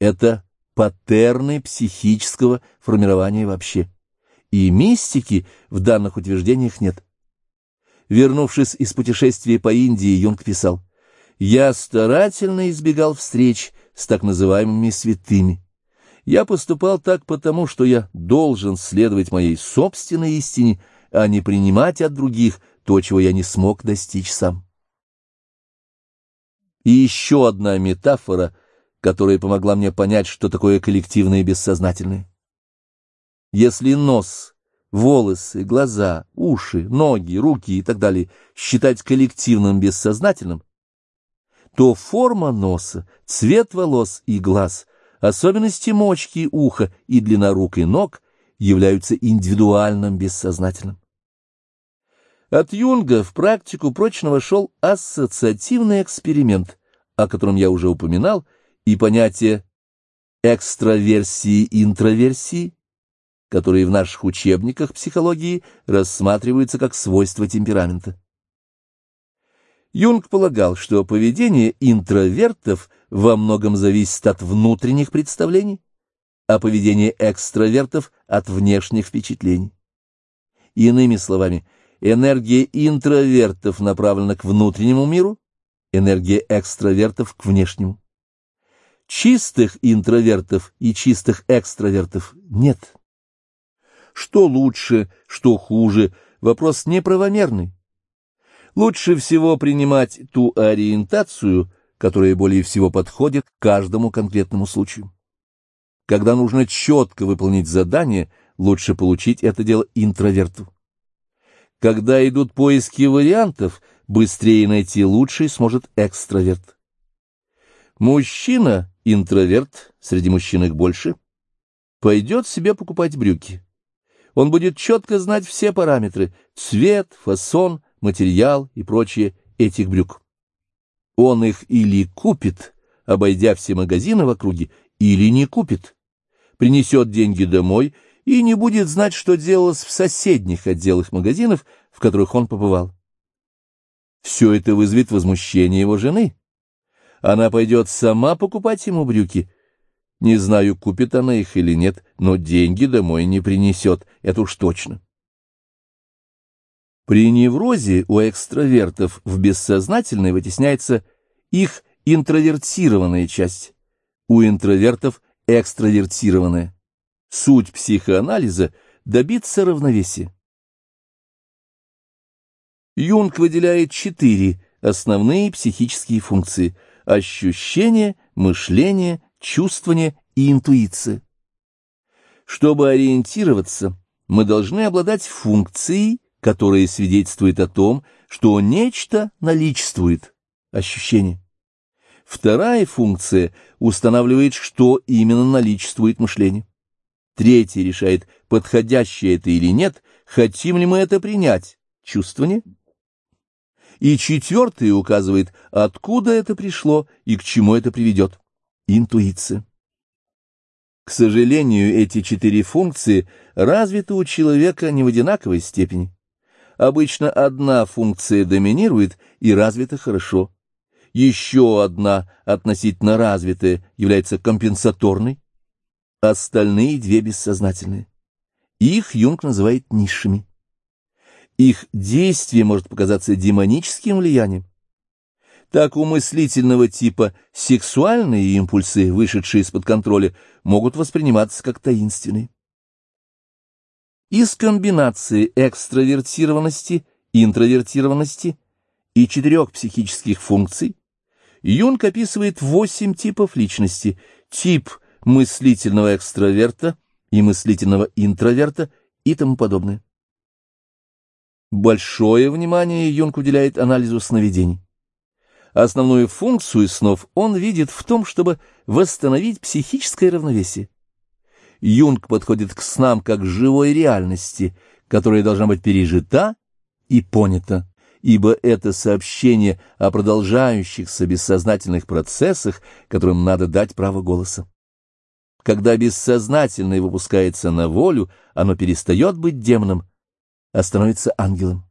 Это паттерны психического формирования вообще. И мистики в данных утверждениях нет. Вернувшись из путешествия по Индии, Юнг писал, «Я старательно избегал встреч с так называемыми святыми. Я поступал так потому, что я должен следовать моей собственной истине, а не принимать от других то, чего я не смог достичь сам. И еще одна метафора, которая помогла мне понять, что такое коллективное и бессознательное. Если нос, волосы, глаза, уши, ноги, руки и так далее считать коллективным бессознательным, то форма носа, цвет волос и глаз, особенности мочки, уха и длина рук и ног являются индивидуальным бессознательным. От Юнга в практику прочно вошел ассоциативный эксперимент, о котором я уже упоминал, и понятие экстраверсии интроверсии, которые в наших учебниках психологии рассматриваются как свойства темперамента. Юнг полагал, что поведение интровертов во многом зависит от внутренних представлений, а поведение экстравертов — от внешних впечатлений. Иными словами, Энергия интровертов направлена к внутреннему миру, энергия экстравертов к внешнему. Чистых интровертов и чистых экстравертов нет. Что лучше, что хуже, вопрос неправомерный. Лучше всего принимать ту ориентацию, которое более всего подходит каждому конкретному случаю. Когда нужно четко выполнить задание, лучше получить это дело интроверту. Когда идут поиски вариантов, быстрее найти лучший сможет экстраверт. Мужчина, интроверт, среди мужчин их больше, пойдет себе покупать брюки. Он будет четко знать все параметры – цвет, фасон, материал и прочее этих брюк. Он их или купит, обойдя все магазины в округе, или не купит, принесет деньги домой и не будет знать, что делалось в соседних отделах магазинов, в которых он побывал. Все это вызовет возмущение его жены. Она пойдет сама покупать ему брюки. Не знаю, купит она их или нет, но деньги домой не принесет, это уж точно. При неврозе у экстравертов в бессознательное вытесняется их интровертированная часть, у интровертов экстравертированная. Суть психоанализа – добиться равновесия. Юнг выделяет четыре основные психические функции – ощущение, мышление, чувствование и интуиция. Чтобы ориентироваться, мы должны обладать функцией, которая свидетельствует о том, что нечто наличествует, ощущение. Вторая функция устанавливает, что именно наличествует мышление. Третья решает, подходящее это или нет, хотим ли мы это принять, чувствование. И четвертая указывает, откуда это пришло и к чему это приведет, интуиция. К сожалению, эти четыре функции развиты у человека не в одинаковой степени. Обычно одна функция доминирует и развита хорошо. Еще одна, относительно развитая, является компенсаторной. Остальные две бессознательные. Их Юнг называет низшими. Их действие может показаться демоническим влиянием. Так у мыслительного типа сексуальные импульсы, вышедшие из-под контроля, могут восприниматься как таинственные. Из комбинации экстравертированности, интровертированности и четырех психических функций Юнг описывает восемь типов личности, тип мыслительного экстраверта и мыслительного интроверта и тому подобное. Большое внимание Юнг уделяет анализу сновидений. Основную функцию снов он видит в том, чтобы восстановить психическое равновесие. Юнг подходит к снам как живой реальности, которая должна быть пережита и понята, ибо это сообщение о продолжающихся бессознательных процессах, которым надо дать право голоса. Когда бессознательное выпускается на волю, оно перестает быть демоном, а становится ангелом.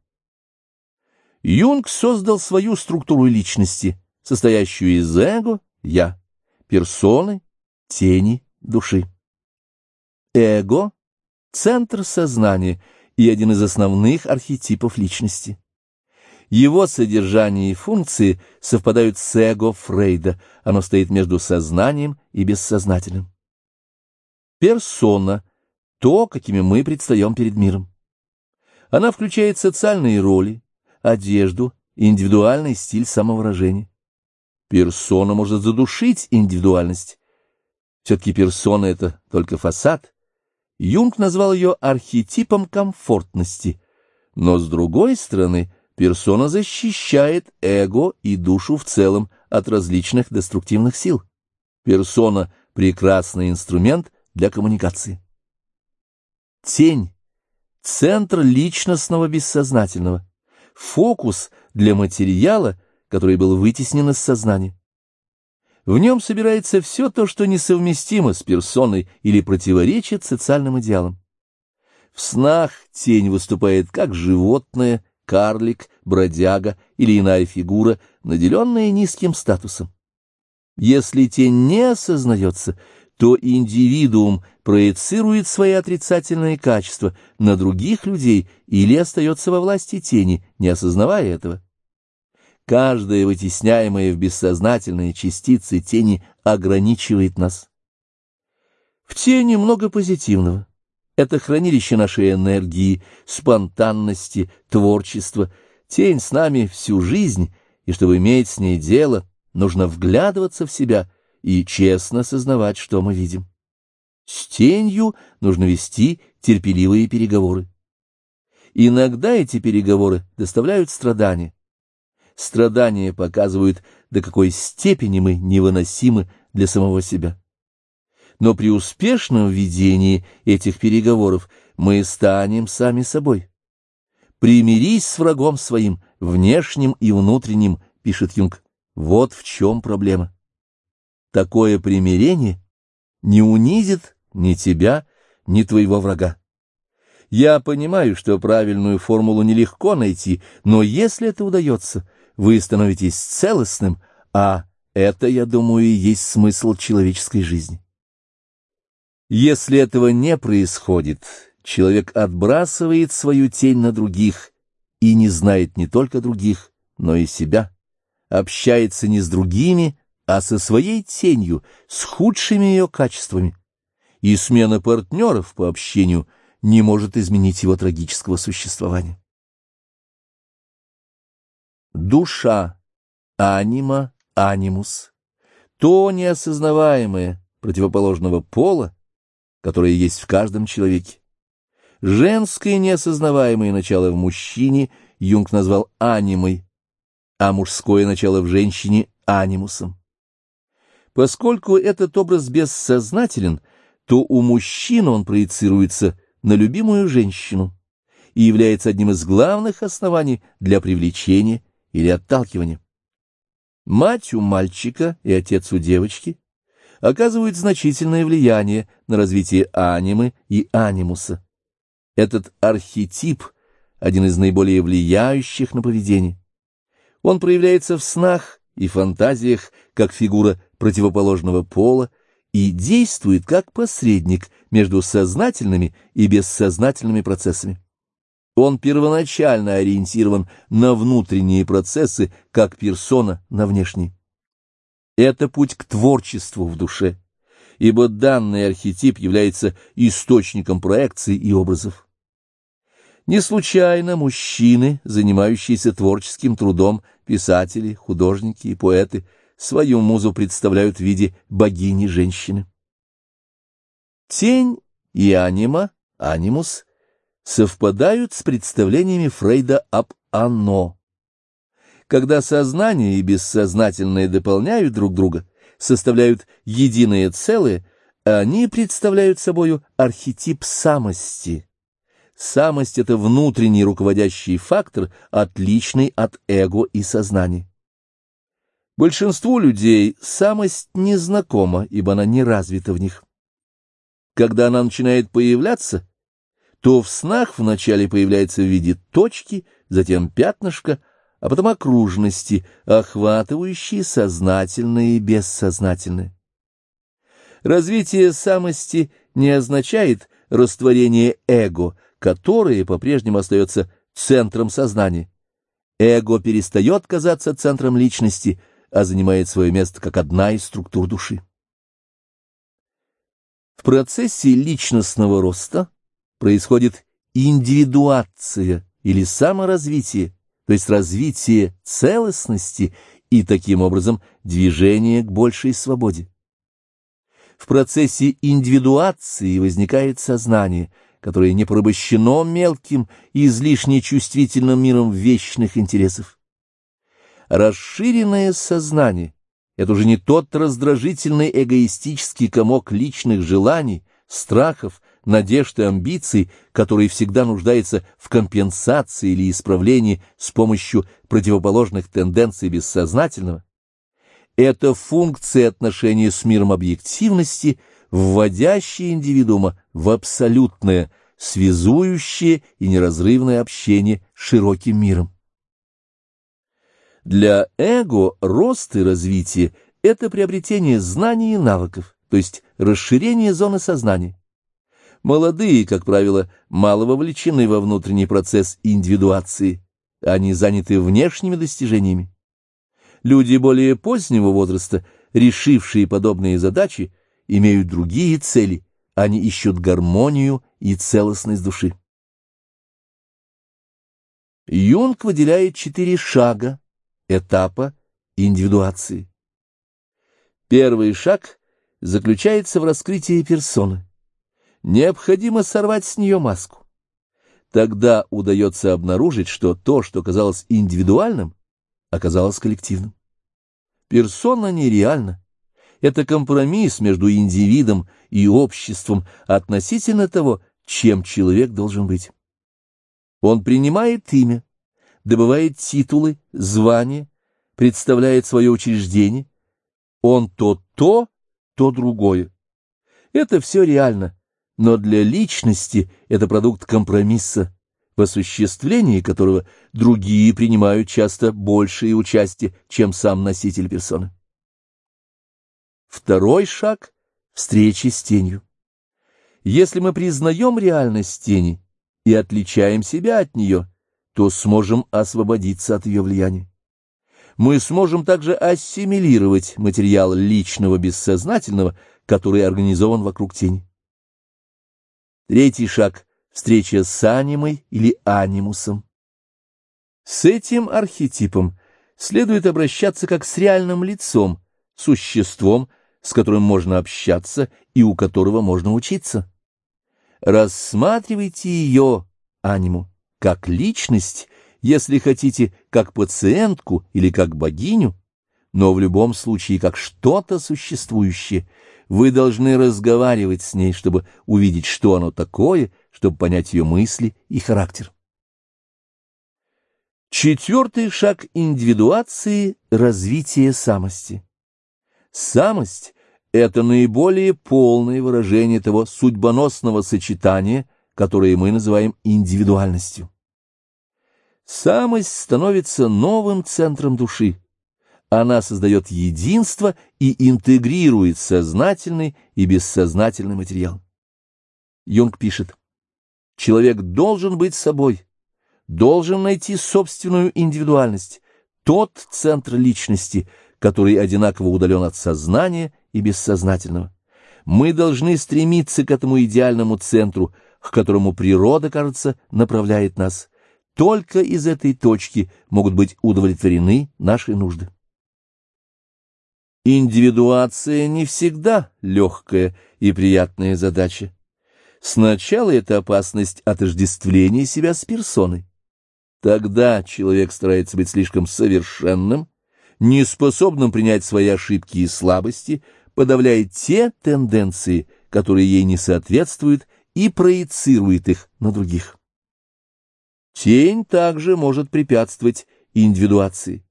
Юнг создал свою структуру личности, состоящую из эго, я, персоны, тени, души. Эго — центр сознания и один из основных архетипов личности. Его содержание и функции совпадают с эго Фрейда, оно стоит между сознанием и бессознательным. Персона — то, какими мы предстаем перед миром. Она включает социальные роли, одежду, индивидуальный стиль самовыражения. Персона может задушить индивидуальность. Все-таки персона — это только фасад, Юнг назвал ее архетипом комфортности, но, с другой стороны, персона защищает эго и душу в целом от различных деструктивных сил. Персона — прекрасный инструмент для коммуникации. Тень — центр личностного бессознательного, фокус для материала, который был вытеснен из сознания. В нем собирается все то, что несовместимо с персоной или противоречит социальным идеалам. В снах тень выступает как животное, карлик, бродяга или иная фигура, наделенная низким статусом. Если тень не осознается, то индивидуум проецирует свои отрицательные качества на других людей или остается во власти тени, не осознавая этого. Каждая вытесняемая в бессознательные частицы тени ограничивает нас. В тени много позитивного. Это хранилище нашей энергии, спонтанности, творчества. Тень с нами всю жизнь, и чтобы иметь с ней дело, нужно вглядываться в себя и честно сознавать, что мы видим. С тенью нужно вести терпеливые переговоры. Иногда эти переговоры доставляют страдания. Страдания показывают, до какой степени мы невыносимы для самого себя. Но при успешном ведении этих переговоров мы станем сами собой. «Примирись с врагом своим, внешним и внутренним», — пишет Юнг. Вот в чем проблема. Такое примирение не унизит ни тебя, ни твоего врага. Я понимаю, что правильную формулу нелегко найти, но если это удается, вы становитесь целостным, а это, я думаю, и есть смысл человеческой жизни. Если этого не происходит, человек отбрасывает свою тень на других и не знает не только других, но и себя, общается не с другими, а со своей тенью, с худшими ее качествами, и смена партнеров по общению не может изменить его трагического существования. Душа, анима, анимус, то неосознаваемое противоположного пола, которое есть в каждом человеке. Женское неосознаваемое начало в мужчине Юнг назвал анимой, а мужское начало в женщине — анимусом. Поскольку этот образ бессознателен, то у мужчин он проецируется на любимую женщину и является одним из главных оснований для привлечения или отталкивания. Мать у мальчика и отец у девочки оказывают значительное влияние на развитие анимы и анимуса. Этот архетип – один из наиболее влияющих на поведение. Он проявляется в снах и фантазиях как фигура противоположного пола и действует как посредник между сознательными и бессознательными процессами. Он первоначально ориентирован на внутренние процессы, как персона на внешние. Это путь к творчеству в душе, ибо данный архетип является источником проекций и образов. Не случайно мужчины, занимающиеся творческим трудом, писатели, художники и поэты, свою музу представляют в виде богини-женщины. Тень и анима, анимус, совпадают с представлениями Фрейда об «оно». Когда сознание и бессознательное дополняют друг друга, составляют единое целое, они представляют собою архетип самости. Самость — это внутренний руководящий фактор, отличный от эго и сознания. Большинству людей самость незнакома, ибо она не развита в них. Когда она начинает появляться, то в снах вначале появляется в виде точки, затем пятнышко, а потом окружности, охватывающие сознательное и бессознательное. Развитие самости не означает растворение эго, которое по-прежнему остается центром сознания. Эго перестает казаться центром личности, а занимает свое место как одна из структур души. В процессе личностного роста происходит индивидуация или саморазвитие, то есть развитие целостности и, таким образом, движение к большей свободе. В процессе индивидуации возникает сознание, которое не порабощено мелким и излишне чувствительным миром вечных интересов. Расширенное сознание — это уже не тот раздражительный эгоистический комок личных желаний, страхов, надежд и амбиций, который всегда нуждается в компенсации или исправлении с помощью противоположных тенденций бессознательного, это функция отношения с миром объективности, вводящая индивидуума в абсолютное, связующее и неразрывное общение с широким миром. Для эго рост и развитие – это приобретение знаний и навыков, то есть расширение зоны сознания. Молодые, как правило, мало вовлечены во внутренний процесс индивидуации, они заняты внешними достижениями. Люди более позднего возраста, решившие подобные задачи, имеют другие цели, они ищут гармонию и целостность души. Юнг выделяет четыре шага, этапа индивидуации. Первый шаг заключается в раскрытии персоны. Необходимо сорвать с нее маску. Тогда удается обнаружить, что то, что казалось индивидуальным, оказалось коллективным. Персона нереальна. Это компромисс между индивидом и обществом относительно того, чем человек должен быть. Он принимает имя, добывает титулы, звания, представляет свое учреждение. Он то то, то другое. Это все реально, но для личности это продукт компромисса, в осуществлении которого другие принимают часто большее участие, чем сам носитель персоны. Второй шаг — встречи с тенью. Если мы признаем реальность тени и отличаем себя от нее, то сможем освободиться от ее влияния. Мы сможем также ассимилировать материал личного бессознательного, который организован вокруг тени. Третий шаг — встреча с анимой или анимусом. С этим архетипом следует обращаться как с реальным лицом, существом, с которым можно общаться и у которого можно учиться. Рассматривайте ее, аниму, как личность, если хотите, как пациентку или как богиню, но в любом случае как что-то существующее. Вы должны разговаривать с ней, чтобы увидеть, что оно такое, чтобы понять ее мысли и характер. Четвертый шаг индивидуации – развитие самости. Самость — это наиболее полное выражение того судьбоносного сочетания, которое мы называем индивидуальностью. Самость становится новым центром души. Она создает единство и интегрирует сознательный и бессознательный материал. Юнг пишет, «Человек должен быть собой, должен найти собственную индивидуальность, тот центр личности, который одинаково удален от сознания и бессознательного. Мы должны стремиться к этому идеальному центру, к которому природа, кажется, направляет нас. Только из этой точки могут быть удовлетворены наши нужды. Индивидуация не всегда легкая и приятная задача. Сначала это опасность отождествления себя с персоной. Тогда человек старается быть слишком совершенным, неспособным принять свои ошибки и слабости, подавляет те тенденции, которые ей не соответствуют, и проецирует их на других. Тень также может препятствовать индивидуации.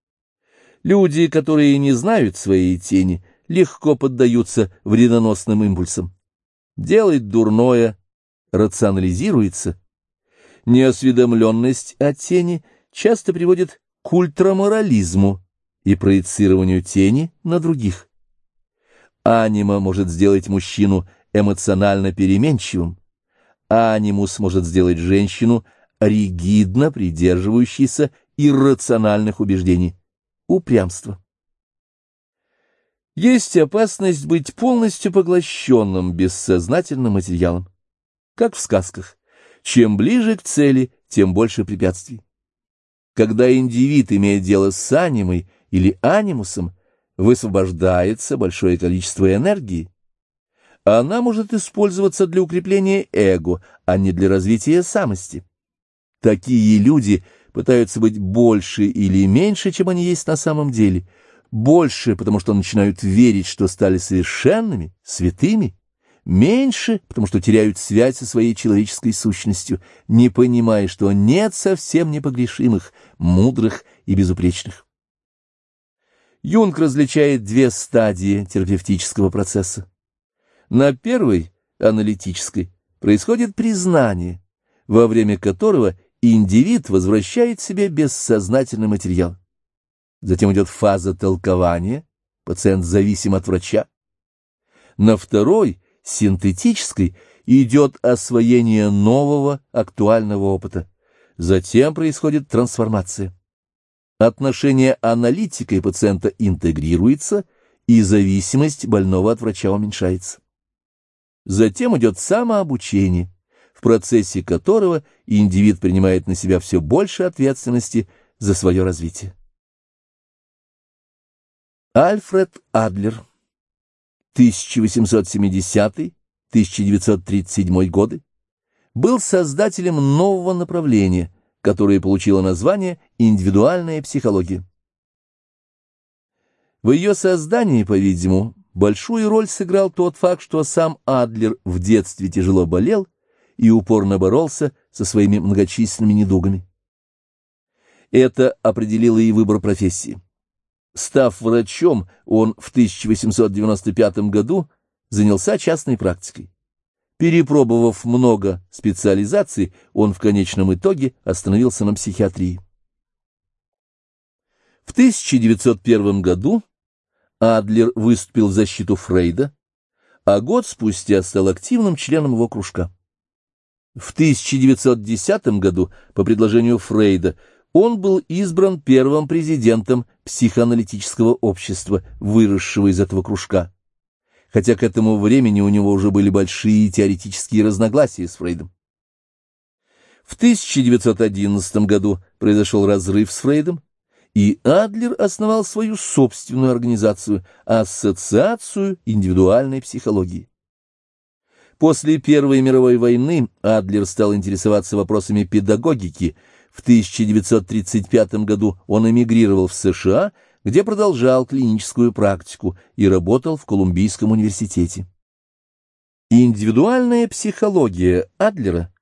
Люди, которые не знают своей тени, легко поддаются вредоносным импульсам. Делать дурное рационализируется. Неосведомленность о тени часто приводит к ультраморализму, и проецированию тени на других. Анима может сделать мужчину эмоционально переменчивым, анимус может сделать женщину ригидно придерживающейся иррациональных убеждений, упрямства. Есть опасность быть полностью поглощенным бессознательным материалом. Как в сказках, чем ближе к цели, тем больше препятствий. Когда индивид имеет дело с анимой, или анимусом высвобождается большое количество энергии. Она может использоваться для укрепления эго, а не для развития самости. Такие люди пытаются быть больше или меньше, чем они есть на самом деле. Больше, потому что начинают верить, что стали совершенными, святыми. Меньше, потому что теряют связь со своей человеческой сущностью, не понимая, что нет совсем непогрешимых, мудрых и безупречных. Юнг различает две стадии терапевтического процесса. На первой, аналитической, происходит признание, во время которого индивид возвращает себе бессознательный материал. Затем идет фаза толкования, пациент зависим от врача. На второй, синтетической, идет освоение нового актуального опыта. Затем происходит трансформация. Отношение аналитика и пациента интегрируется, и зависимость больного от врача уменьшается. Затем идет самообучение, в процессе которого индивид принимает на себя все больше ответственности за свое развитие. Альфред Адлер 1870-1937 годы, был создателем нового направления, которое получило название «индивидуальная психология». В ее создании, по-видимому, большую роль сыграл тот факт, что сам Адлер в детстве тяжело болел и упорно боролся со своими многочисленными недугами. Это определило и выбор профессии. Став врачом, он в 1895 году занялся частной практикой. Перепробовав много специализаций, он в конечном итоге остановился на психиатрии. В 1901 году Адлер выступил в защиту Фрейда, а год спустя стал активным членом его кружка. В 1910 году, по предложению Фрейда, он был избран первым президентом психоаналитического общества, выросшего из этого кружка, хотя к этому времени у него уже были большие теоретические разногласия с Фрейдом. В 1911 году произошел разрыв с Фрейдом, и Адлер основал свою собственную организацию – Ассоциацию индивидуальной психологии. После Первой мировой войны Адлер стал интересоваться вопросами педагогики – в 1935 году он эмигрировал в США, где продолжал клиническую практику и работал в Колумбийском университете. Индивидуальная психология Адлера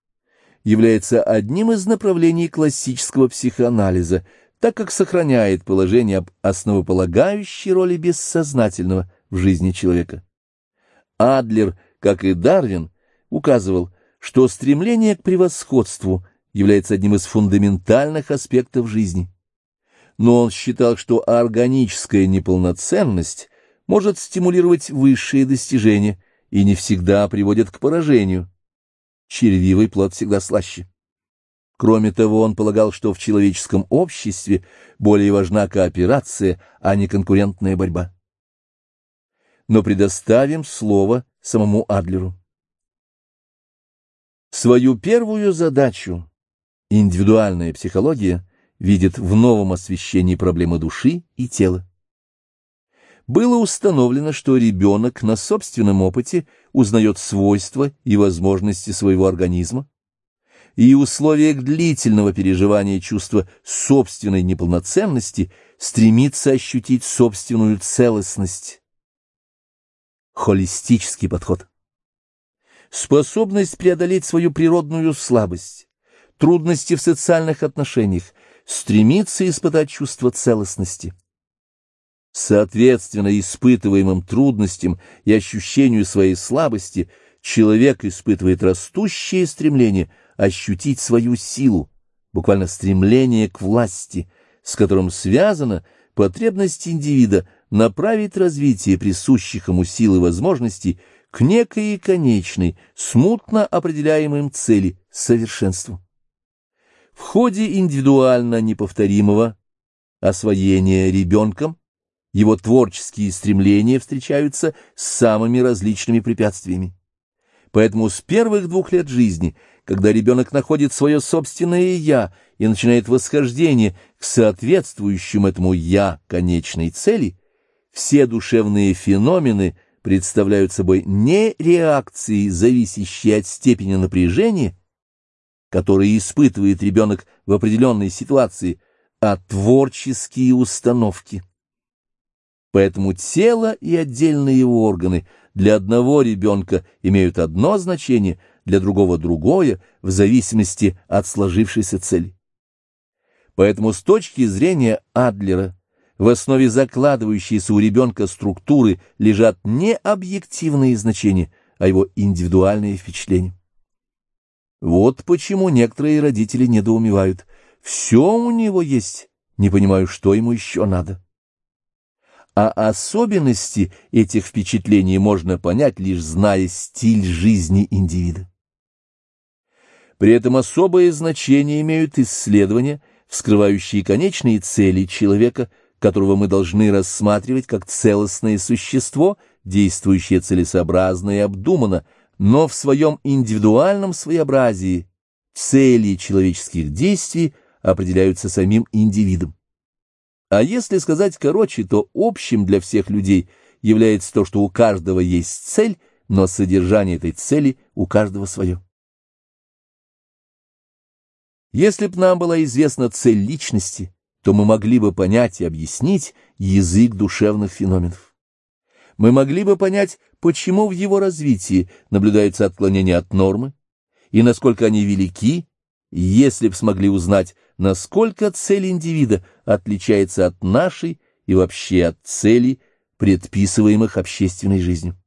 является одним из направлений классического психоанализа, так как сохраняет положение об основополагающей роли бессознательного в жизни человека. Адлер, как и Дарвин, указывал, что стремление к превосходству – является одним из фундаментальных аспектов жизни. Но он считал, что органическая неполноценность может стимулировать высшие достижения и не всегда приводит к поражению. Червивый плод всегда слаще. Кроме того, он полагал, что в человеческом обществе более важна кооперация, а не конкурентная борьба. Но предоставим слово самому Адлеру. Свою первую задачу Индивидуальная психология видит в новом освещении проблемы души и тела. Было установлено, что ребенок на собственном опыте узнает свойства и возможности своего организма, и условиях длительного переживания чувства собственной неполноценности стремится ощутить собственную целостность. Холистический подход. Способность преодолеть свою природную слабость, трудности в социальных отношениях, стремится испытать чувство целостности. Соответственно испытываемым трудностям и ощущению своей слабости человек испытывает растущее стремление ощутить свою силу, буквально стремление к власти, с которым связана потребность индивида направить развитие присущих ему сил и возможностей к некой конечной, смутно определяемым цели – совершенству. В ходе индивидуально неповторимого освоения ребенком его творческие стремления встречаются с самыми различными препятствиями. Поэтому с первых двух лет жизни, когда ребенок находит свое собственное «я» и начинает восхождение к соответствующему этому «я» конечной цели, все душевные феномены представляют собой не реакции, зависящие от степени напряжения, которые испытывает ребенок в определенной ситуации, а творческие установки. Поэтому тело и отдельные его органы для одного ребенка имеют одно значение, для другого другое, в зависимости от сложившейся цели. Поэтому с точки зрения Адлера в основе закладывающейся у ребенка структуры лежат не объективные значения, а его индивидуальные впечатления. Вот почему некоторые родители недоумевают. Все у него есть, не понимаю, что ему еще надо. А особенности этих впечатлений можно понять, лишь зная стиль жизни индивида. При этом особое значение имеют исследования, вскрывающие конечные цели человека, которого мы должны рассматривать как целостное существо, действующее целесообразно и обдуманно, но в своем индивидуальном своеобразии цели человеческих действий определяются самим индивидом. А если сказать короче, то общим для всех людей является то, что у каждого есть цель, но содержание этой цели у каждого свое. Если б нам была известна цель личности, то мы могли бы понять и объяснить язык душевных феноменов. Мы могли бы понять, почему в его развитии наблюдается отклонение от нормы, и насколько они велики, если б смогли узнать, насколько цель индивида отличается от нашей и вообще от целей, предписываемых общественной жизнью.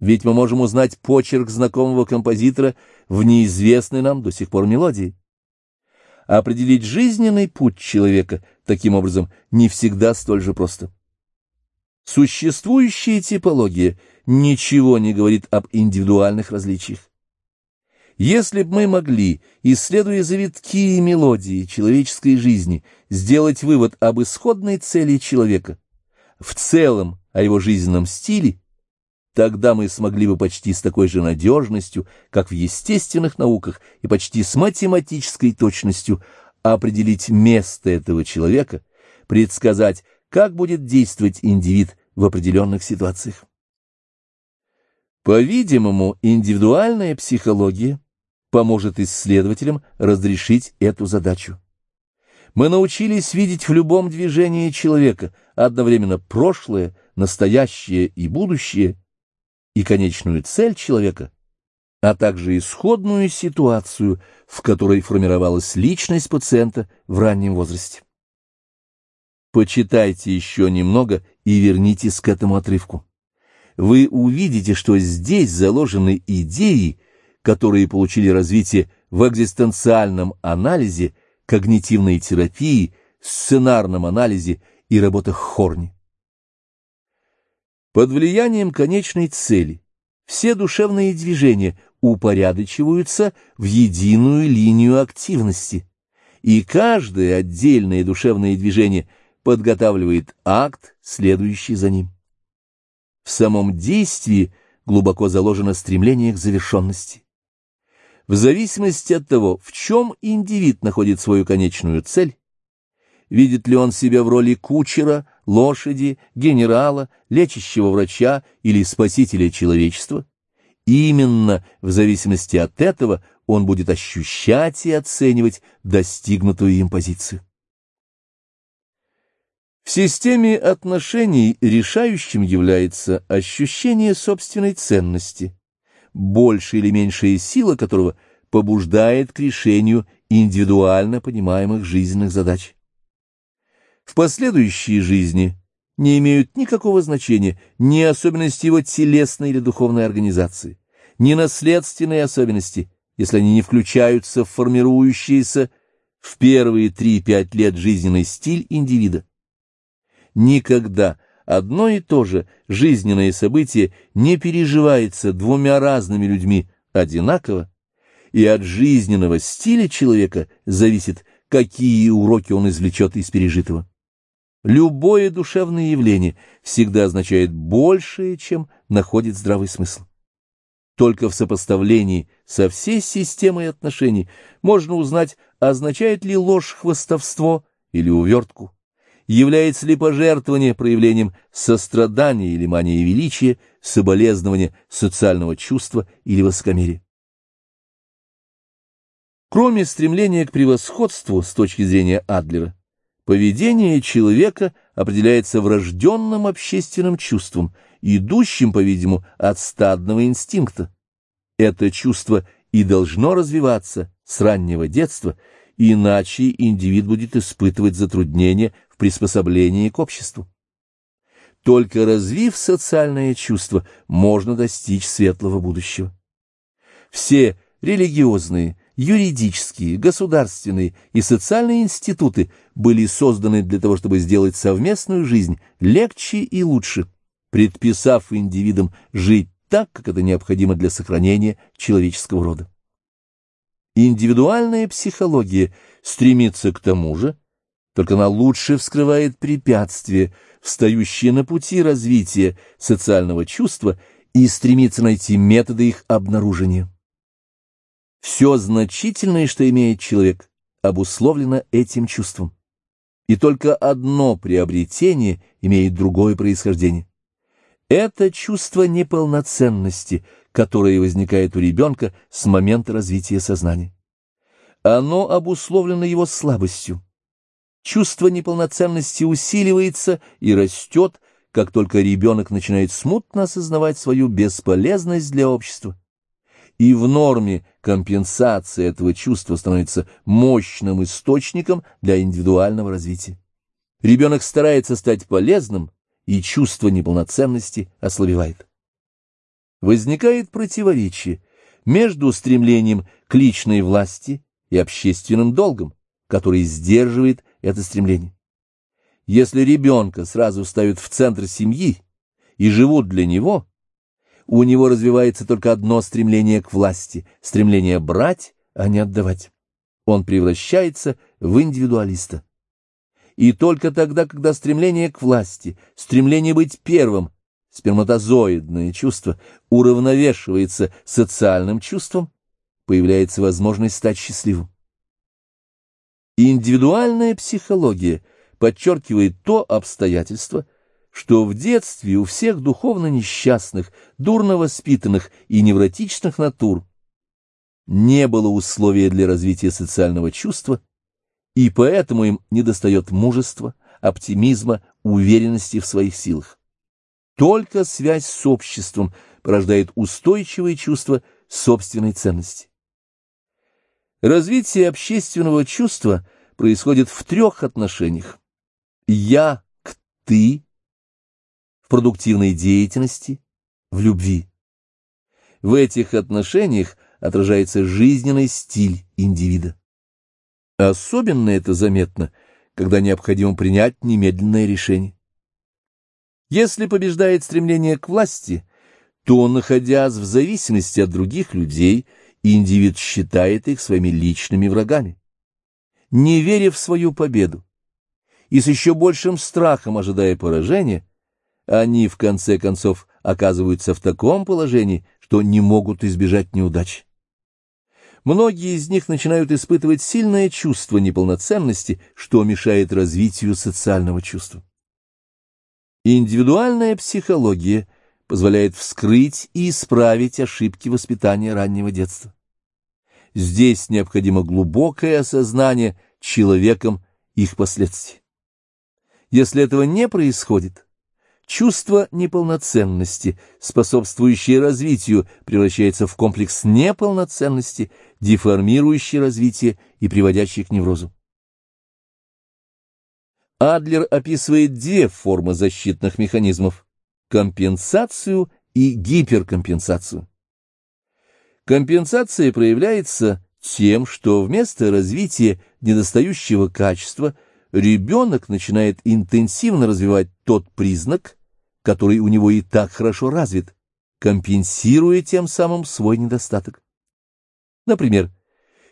Ведь мы можем узнать почерк знакомого композитора в неизвестной нам до сих пор мелодии. Определить жизненный путь человека таким образом не всегда столь же просто. Существующая типология ничего не говорит об индивидуальных различиях. Если бы мы могли, исследуя завитки и мелодии человеческой жизни, сделать вывод об исходной цели человека, в целом о его жизненном стиле, тогда мы смогли бы почти с такой же надежностью, как в естественных науках, и почти с математической точностью определить место этого человека, предсказать, как будет действовать индивид в определенных ситуациях. По-видимому, индивидуальная психология поможет исследователям разрешить эту задачу. Мы научились видеть в любом движении человека одновременно прошлое, настоящее и будущее, и конечную цель человека, а также исходную ситуацию, в которой формировалась личность пациента в раннем возрасте. Почитайте еще немного и вернитесь к этому отрывку. Вы увидите, что здесь заложены идеи, которые получили развитие в экзистенциальном анализе, когнитивной терапии, сценарном анализе и работах Хорни. Под влиянием конечной цели все душевные движения упорядочиваются в единую линию активности, и каждое отдельное душевное движение подготавливает акт, следующий за ним. В самом действии глубоко заложено стремление к завершенности. В зависимости от того, в чем индивид находит свою конечную цель, видит ли он себя в роли кучера, лошади, генерала, лечащего врача или спасителя человечества, именно в зависимости от этого он будет ощущать и оценивать достигнутую им позицию. В системе отношений решающим является ощущение собственной ценности, большая или меньшая сила которого побуждает к решению индивидуально понимаемых жизненных задач. В последующей жизни не имеют никакого значения ни особенности его телесной или духовной организации, ни наследственные особенности, если они не включаются в формирующийся в первые 3-5 лет жизненный стиль индивида никогда одно и то же жизненное событие не переживается двумя разными людьми одинаково, и от жизненного стиля человека зависит, какие уроки он извлечет из пережитого. Любое душевное явление всегда означает большее, чем находит здравый смысл. Только в сопоставлении со всей системой отношений можно узнать, означает ли ложь хвостовство или увертку является ли пожертвование проявлением сострадания или мании величия, соболезнования социального чувства или высокомерия. Кроме стремления к превосходству с точки зрения Адлера, поведение человека определяется врожденным общественным чувством, идущим, по-видимому, от стадного инстинкта. Это чувство и должно развиваться с раннего детства, иначе индивид будет испытывать затруднения приспособлении к обществу. Только развив социальное чувство, можно достичь светлого будущего. Все религиозные, юридические, государственные и социальные институты были созданы для того, чтобы сделать совместную жизнь легче и лучше, предписав индивидам жить так, как это необходимо для сохранения человеческого рода. Индивидуальная психология стремится к тому же, только она лучше вскрывает препятствия, встающие на пути развития социального чувства, и стремится найти методы их обнаружения. Все значительное, что имеет человек, обусловлено этим чувством. И только одно приобретение имеет другое происхождение. Это чувство неполноценности, которое возникает у ребенка с момента развития сознания. Оно обусловлено его слабостью. Чувство неполноценности усиливается и растет, как только ребенок начинает смутно осознавать свою бесполезность для общества. И в норме компенсация этого чувства становится мощным источником для индивидуального развития. Ребенок старается стать полезным, и чувство неполноценности ослабевает. Возникает противоречие между стремлением к личной власти и общественным долгом, который сдерживает это стремление. Если ребенка сразу ставят в центр семьи и живут для него, у него развивается только одно стремление к власти, стремление брать, а не отдавать. Он превращается в индивидуалиста. И только тогда, когда стремление к власти, стремление быть первым, сперматозоидное чувство, уравновешивается социальным чувством, появляется возможность стать счастливым. Индивидуальная психология подчеркивает то обстоятельство, что в детстве у всех духовно несчастных, дурно воспитанных и невротичных натур не было условия для развития социального чувства, и поэтому им недостает мужества, оптимизма, уверенности в своих силах. Только связь с обществом порождает устойчивое чувство собственной ценности. Развитие общественного чувства происходит в трех отношениях. «Я» к «ты», продуктивной деятельности, в любви. В этих отношениях отражается жизненный стиль индивида. Особенно это заметно, когда необходимо принять немедленное решение. Если побеждает стремление к власти, то, находясь в зависимости от других людей, индивид считает их своими личными врагами. Не веря в свою победу и с еще большим страхом ожидая поражения, они, в конце концов, оказываются в таком положении, что не могут избежать неудач. Многие из них начинают испытывать сильное чувство неполноценности, что мешает развитию социального чувства. Индивидуальная психология позволяет вскрыть и исправить ошибки воспитания раннего детства. Здесь необходимо глубокое осознание человеком их последствий. Если этого не происходит, чувство неполноценности, способствующее развитию, превращается в комплекс неполноценности, деформирующий развитие и приводящий к неврозу. Адлер описывает две формы защитных механизмов – компенсацию и гиперкомпенсацию. Компенсация проявляется тем, что вместо развития недостающего качества ребенок начинает интенсивно развивать тот признак, который у него и так хорошо развит, компенсируя тем самым свой недостаток. Например,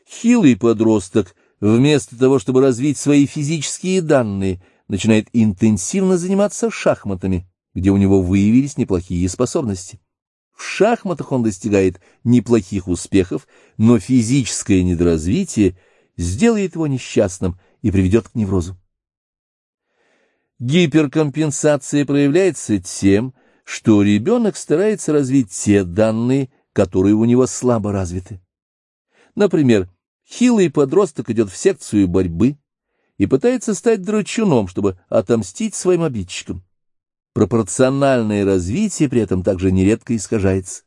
хилый подросток вместо того, чтобы развить свои физические данные, начинает интенсивно заниматься шахматами, где у него выявились неплохие способности. В шахматах он достигает неплохих успехов, но физическое недоразвитие сделает его несчастным и приведет к неврозу. Гиперкомпенсация проявляется тем, что ребенок старается развить те данные, которые у него слабо развиты. Например, Хилый подросток идет в секцию борьбы и пытается стать драчуном, чтобы отомстить своим обидчикам. Пропорциональное развитие при этом также нередко искажается.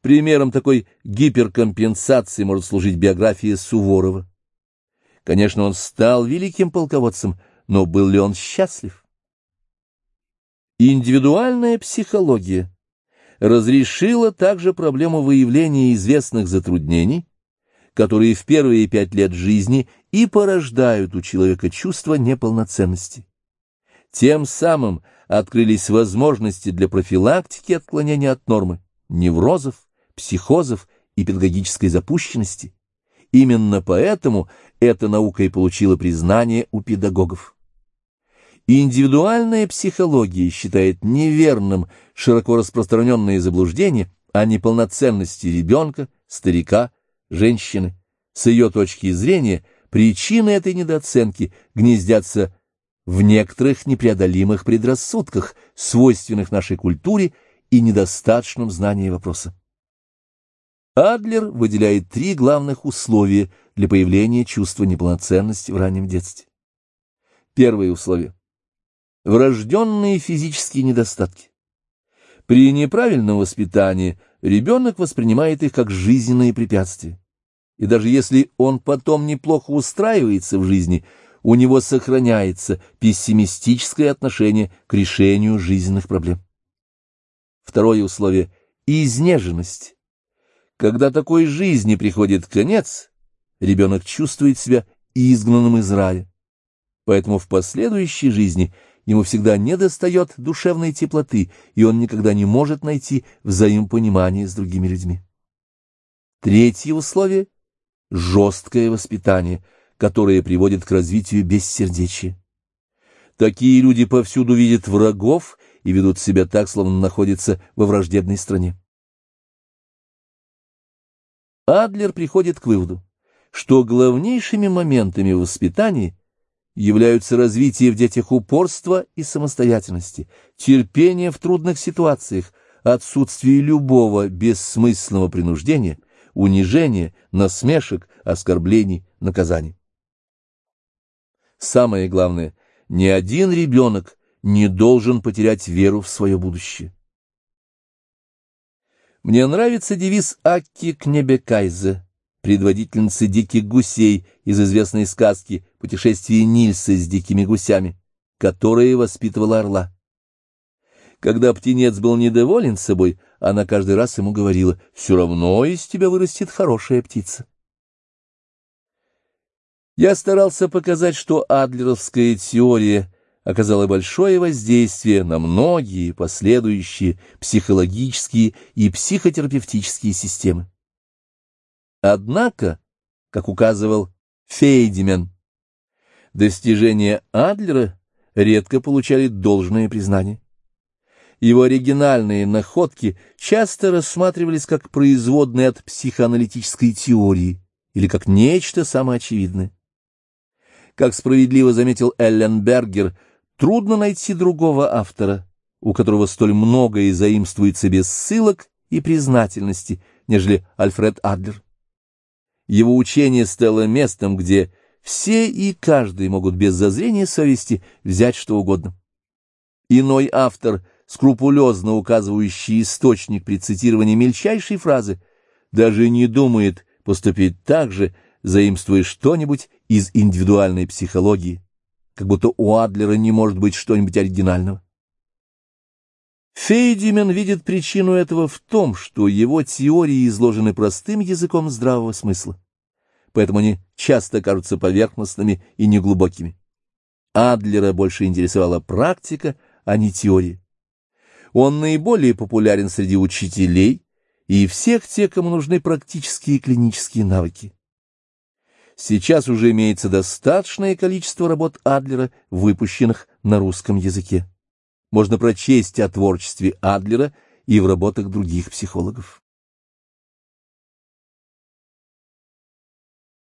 Примером такой гиперкомпенсации может служить биография Суворова. Конечно, он стал великим полководцем, но был ли он счастлив? Индивидуальная психология разрешила также проблему выявления известных затруднений, которые в первые пять лет жизни и порождают у человека чувство неполноценности. Тем самым открылись возможности для профилактики отклонения от нормы, неврозов, психозов и педагогической запущенности. Именно поэтому эта наука и получила признание у педагогов. Индивидуальная психология считает неверным широко распространенные заблуждения о неполноценности ребенка, старика, женщины. С ее точки зрения, причины этой недооценки гнездятся в некоторых непреодолимых предрассудках, свойственных нашей культуре и недостаточном знании вопроса. Адлер выделяет три главных условия для появления чувства неполноценности в раннем детстве. Первое условие. Врожденные физические недостатки. При неправильном воспитании ребенок воспринимает их как жизненные препятствия. И даже если он потом неплохо устраивается в жизни, у него сохраняется пессимистическое отношение к решению жизненных проблем. Второе условие – изнеженность. Когда такой жизни приходит конец, ребенок чувствует себя изгнанным из рая. Поэтому в последующей жизни ему всегда недостает душевной теплоты, и он никогда не может найти взаимопонимание с другими людьми. Третье условие – жесткое воспитание, которое приводит к развитию бессердечия. Такие люди повсюду видят врагов и ведут себя так, словно находятся во враждебной стране. Адлер приходит к выводу, что главнейшими моментами в воспитании являются развитие в детях упорства и самостоятельности, терпение в трудных ситуациях, отсутствие любого бессмысленного принуждения, унижения, насмешек, оскорблений, наказаний. Самое главное, ни один ребенок не должен потерять веру в свое будущее. Мне нравится девиз Акки Кнебекайзе, предводительницы диких гусей из известной сказки «Путешествие Нильса с дикими гусями», которая воспитывала орла. Когда птенец был недоволен собой, она каждый раз ему говорила, «Все равно из тебя вырастет хорошая птица». Я старался показать, что адлеровская теория оказала большое воздействие на многие последующие психологические и психотерапевтические системы. Однако, как указывал Фейдемен, достижения Адлера редко получали должное признание. Его оригинальные находки часто рассматривались как производные от психоаналитической теории или как нечто самоочевидное. Как справедливо заметил Элленбергер, Трудно найти другого автора, у которого столь многое заимствуется без ссылок и признательности, нежели Альфред Адлер. Его учение стало местом, где все и каждый могут без зазрения совести взять что угодно. Иной автор, скрупулезно указывающий источник при цитировании мельчайшей фразы, даже не думает поступить так же, заимствуя что-нибудь из индивидуальной психологии, как будто у Адлера не может быть что-нибудь оригинального. Фейдимен видит причину этого в том, что его теории изложены простым языком здравого смысла, поэтому они часто кажутся поверхностными и неглубокими. Адлера больше интересовала практика, а не теория. Он наиболее популярен среди учителей и всех тех, кому нужны практические и клинические навыки. Сейчас уже имеется достаточное количество работ Адлера, выпущенных на русском языке. Можно прочесть о творчестве Адлера и в работах других психологов.